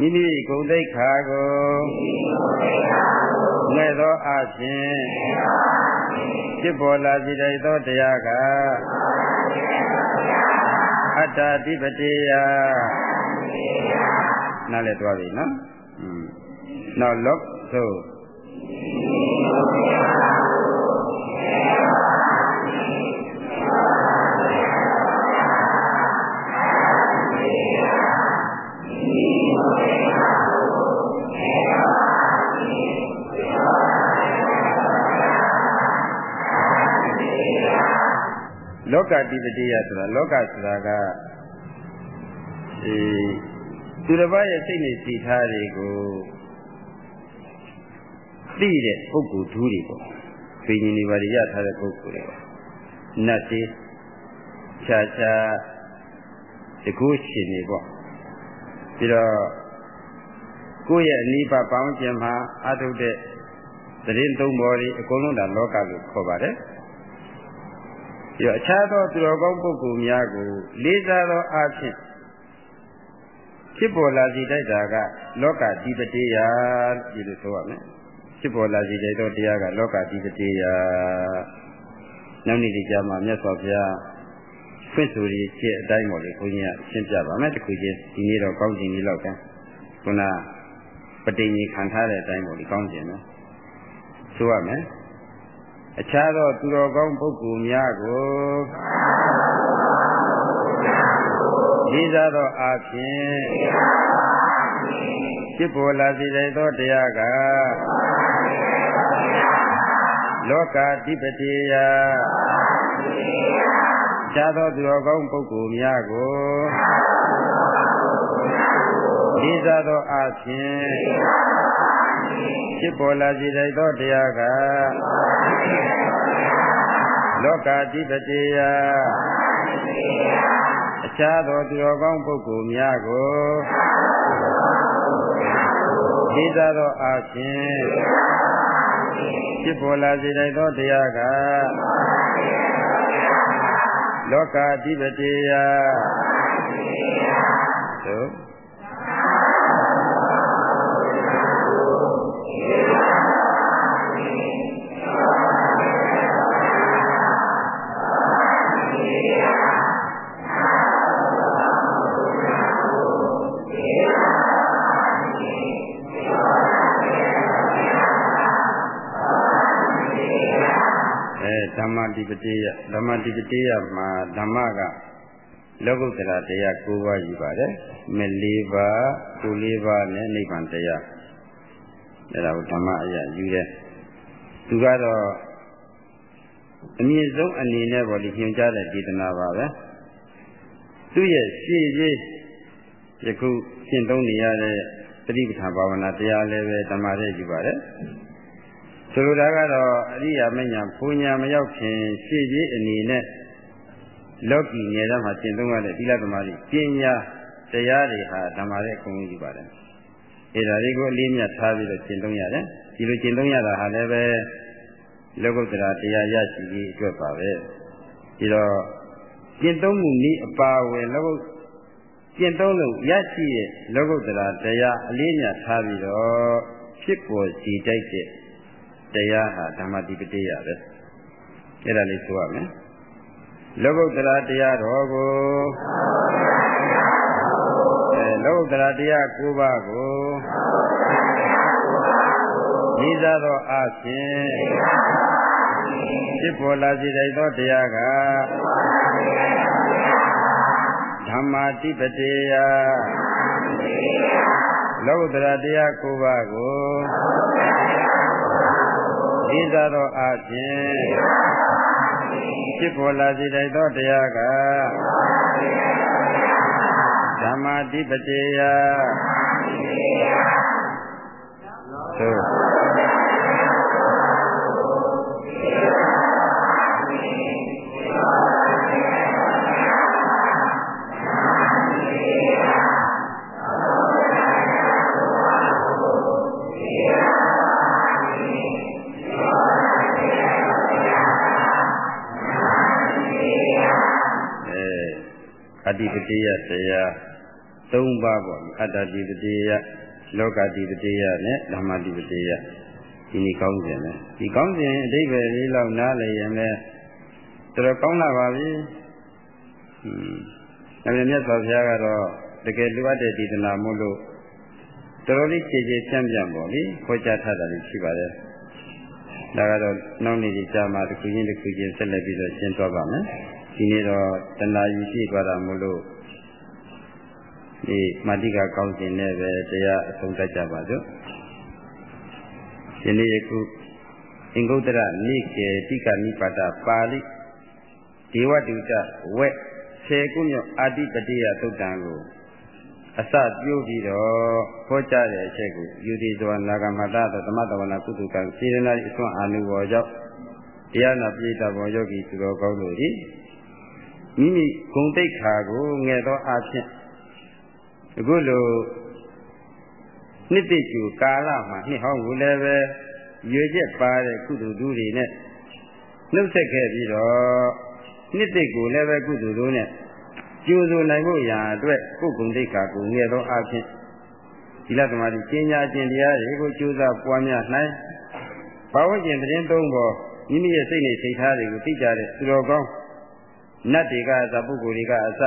မိမိဂုံတိခါကိုငဲ့သောအဖြစ်ဖြစ်ပေါ်လာစေတတ်သောတရားကအတ္တတိပတိယနားလည်သွားပြီနော်อืมနောက်လောဆို လောကတိပတိယဆိုတာလောကဆိုတာကအဲသူတစ်ပါးရဲ့စိတ်နဲ့စီထားတွေကို သိတဲ့ပုဂ္ဂိုလ်ဓူးတွေပေါ့။သိဉ္ဇဉ်တွေပါရထားတဲ့ပုဂ္ဂိုလ်တွေပေါ့။နတ်တွေခြားခြားတကုရှင်တွေပေါ့။ပြီးတော့ကိုယ့်ရဲ့အနိဗ္ဗာန်ပေါင်းခြင်းမှာအထုတ်တဲ့သတင်းသုံးပေါ်တွေအကုန်လုံးဒါလောကလို့ခေါ်ပါတယ်။ပြီးတော့အခြားသောသူတော်ကောင်းပုဂ္ဂိုလ်များကိုလေးစားသောအဖြစ်ဖြစ်ပေါ်လာစေတတ်တာကလောကဓိပတိယဒီလိုဆိုရမယ် ဖြစ်ပေါ်လာစေတဲ့သောတရားကလောကဓိပတိယနောက်နေ့ဒီကြမှာမြတ်စွာဘုရားဖွင့်ဆိုရကျအတိုင်းပေါ်လေဘုန်းကြီးကရှင်းပြပါမယ်တခုချင်းဒီနေ့တော့ကောင်းခြင်းကြီးလောက်ပဲခုနပဋိညာဉ်ခံထားတဲ့အတိုင်းပေါ်လေကောင်းခြင်းနော်ဆိုရမယ်အခြားသောသူတော်ကောင်းပုဂ္ဂိုလ်များကိုဒီသာသောအဖြစ်ဖြစ်ပေါ်လာစေသောတရားက လောကတိပတိယခြားသောသူတော်ကောင်းပုဂ္ဂိုလ်များကိုဒီသာသောအဖြစ်ဖြစ်ပေါ်လာစေသောတရားကလောကတိပတိယအခြားသောသူတော်ကောင်းပုဂ္ဂိုလ်များကိုဒီသာသောအဖြစ် ဖြစ်ပေါ်လာစေသောတရားကလောကတိပတိယသို့ မ္မတိပတိယဓမ္မတိပတိယမှာဓမ္မကလောကုတ္တရာတရား၉ပါးယူပါတယ်မ၄ပါးကု၄ပါးနဲ့နိဗ္ဗာန်တရားအဲဒါကိုဓမ္မအရာယူတယ်သူကတော့အမြင့်ဆုံးအနေနဲ့ပေါ့ဒီညွှန်ကြားတဲ့ဒေသနာပါပဲသူ့ရဲ့ရှေ့ရေးယခုရှင်းသုံးနေရတဲ့သတိပဋ္ဌာန်ဘာဝနာတရားလည်းပဲဓမ္မရဲ့ယူပါတယ် ဆိုလိုတာကတော့အရိယာမညာပူညာမရောက်ခင်ရှေ့ကြီးအနေနဲ့လောကီငယ်သားမှာရှင်းသုံးရတဲ့သီလသမားကြီးပညာတရားတွေဟာဓမ္မရဲ့အကုန်ကြီးပါတယ်။အဲဒါတွေကိုအလေးမြတ်ထားပြီးတော့ရှင်းသုံးရတယ်။ဒီလိုရှင်းသုံးရတာဟာလည်းပဲလောကုတ္တရာတရားရရှိရေးအတွက်ပါပဲ။ဒီတော့ရှင်းသုံးမှုနည်းအပါဝင်လောကုရှင်းသုံးလို့ရရှိရဲ့လောကုတ္တရာတရားအလေးမြတ်ထားပြီးတော့ဖြစ်ပေါ်စီတိုက်တဲ့ တရားဟာဓမ္မတိပတိယပဲအဲ့ဒါလေးဆိုရမယ်လောကုတ္တရာတရားတော်ကိုအဲလောကုတ္တရာတရား၉ပါးကိုဤသာသောအဖြစ်ဖြစ်ပေါ်လာစေတဲ့သောတရားကဓမ္မာတိပတိယလောကုတ္တရာတရား၉ပါးကို ဤသာသောအဖြစ်ဖြစ်ပေါ်လာစေတဲ့သောတရားကဓဓမ္မာတိပတေယသို့ အတ္တိပတိယတရား၃ပါးပေါ့အတ္တတိပတိယလောကတိပတိယနဲ့ဓမ္မတိပတိယဒီနေ့ကောင်းစဉ်နဲ့ဒီကောင်းစဉ်အဓိပ္ပာယ်လေးလောက်နားလည်ရင်လည်းတော်တော်ကောင်းလာပါပြီဟွန်းဒါပေမဲ့မြတ်စွာဘုရားကတော့တကယ်လိုအပ်တဲ့ဒီသနာမို့လို့တော်တော်လေးခြေခြေပြန့်ပြန့်ပေါ့လေခေါ်ကြထားတာလေးရှိပါတယ်ဒါကတော့နောက်နေ့ဒီကြာမှာတစ်ခုချင်းတစ်ခုချင်းဆက်လက်ပြီးတော့ရှင်းသွားပါမယ် ဒီနေ့တော့တဏှာယူရှိသွားတာမို့လို့ဒီမာတိကကောင်းစဉ်နဲ့ပဲတရားအဆုံးသတ်ကြပါစို့ဒီနေ့ယခုအင်္ဂုတ္တရနိကေတိကနိပါဒပါဠိဒေဝတုတဝက်ဆေကုမြောအာတိပတိယသုတ်တံကိုအစပြုပြီးတော့ခေါ်ကြတဲ့အချက်ကိုယူဒီဇဝနာဂမတသောသမတဝနာကုသကံစေရနာအစွမ်းအာနုဘောကြောင့်တရားနာပိဋကဘောယောဂီသူတော်ကောင်းတို့သည် မိမိဂုံတိတ်ခါကိုငဲ့သောအဖြစ်အခုလိုနှစ်တိကျူကာလမှာနှစ်ဟောင်းကိုလည်းပဲရွေချက်ပါတဲ့ကုသိုလ်သူတွေနဲ့နှုတ်ဆက်ခဲ့ပြီးတော့နှစ်တိကိုလည်းပဲကုသိုလ်တို့နဲ့ကျိုးစိုးနိုင်ဖို့ရာအတွက်ကိုယ်ဂုံတိတ်ခါကိုငဲ့သောအဖြစ်ဒီလသမားကြီးကျင့်ကြခြင်းတရားတွေကိုကြိုးစားပွားများနိုင်ဘာဝကျင်သတင်းသုံးပေါ်မိမိရဲ့စိတ်နဲ့စိတ်ထားတွေကိုသိကြတဲ့သူတော်ကောင်း နတ်တွေကအစပုဂ္ဂိုလ်တွေကအစ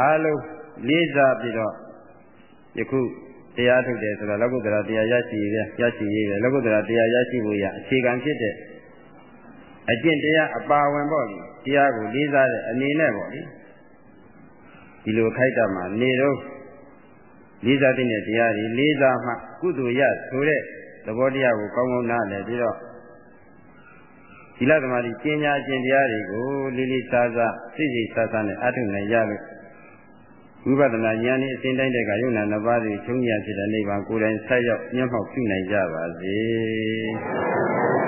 အားလုံးလေးစားပြီးတော့ယခုတရားထုတ်တယ်ဆိုတော့လောကုတ္တရာတရားရရှိရရရှိရလောကုတ္တရာတရားရရှိဖို့ရအခြေခံဖြစ်တဲ့အကျင့်တရားအပါဝင်ပေါ့လေတရားကိုလေးစားတဲ့အနေနဲ့ပေါ့လေဒီလိုခိုက်တာမှာနေတော့လေးစားတဲ့တရားတွေလေးစားမှကုသိုလ်ရဆိုတဲ့သဘောတရားကိုကောင်းကောင်းနားလည်ပြီးတော့ သီလသမာဓိကျင့်ကြခြင်းတရားတွေကိုလေးလေးစားစားစိတ်စိတ်စားစားနဲ့အထုနိုင်ရလို့ဝိပဿနာဉာဏ်ဤအစဉ်တိုင်းတဲ့ကယုံနာနှစ်ပါးတွေချုံးရဖြစ်တဲ့နိဗ္ဗာန်ကိုယ်တိုင်ဆက်ရောက်မျက်မှောက်ပြုနိုင်ကြပါစေ။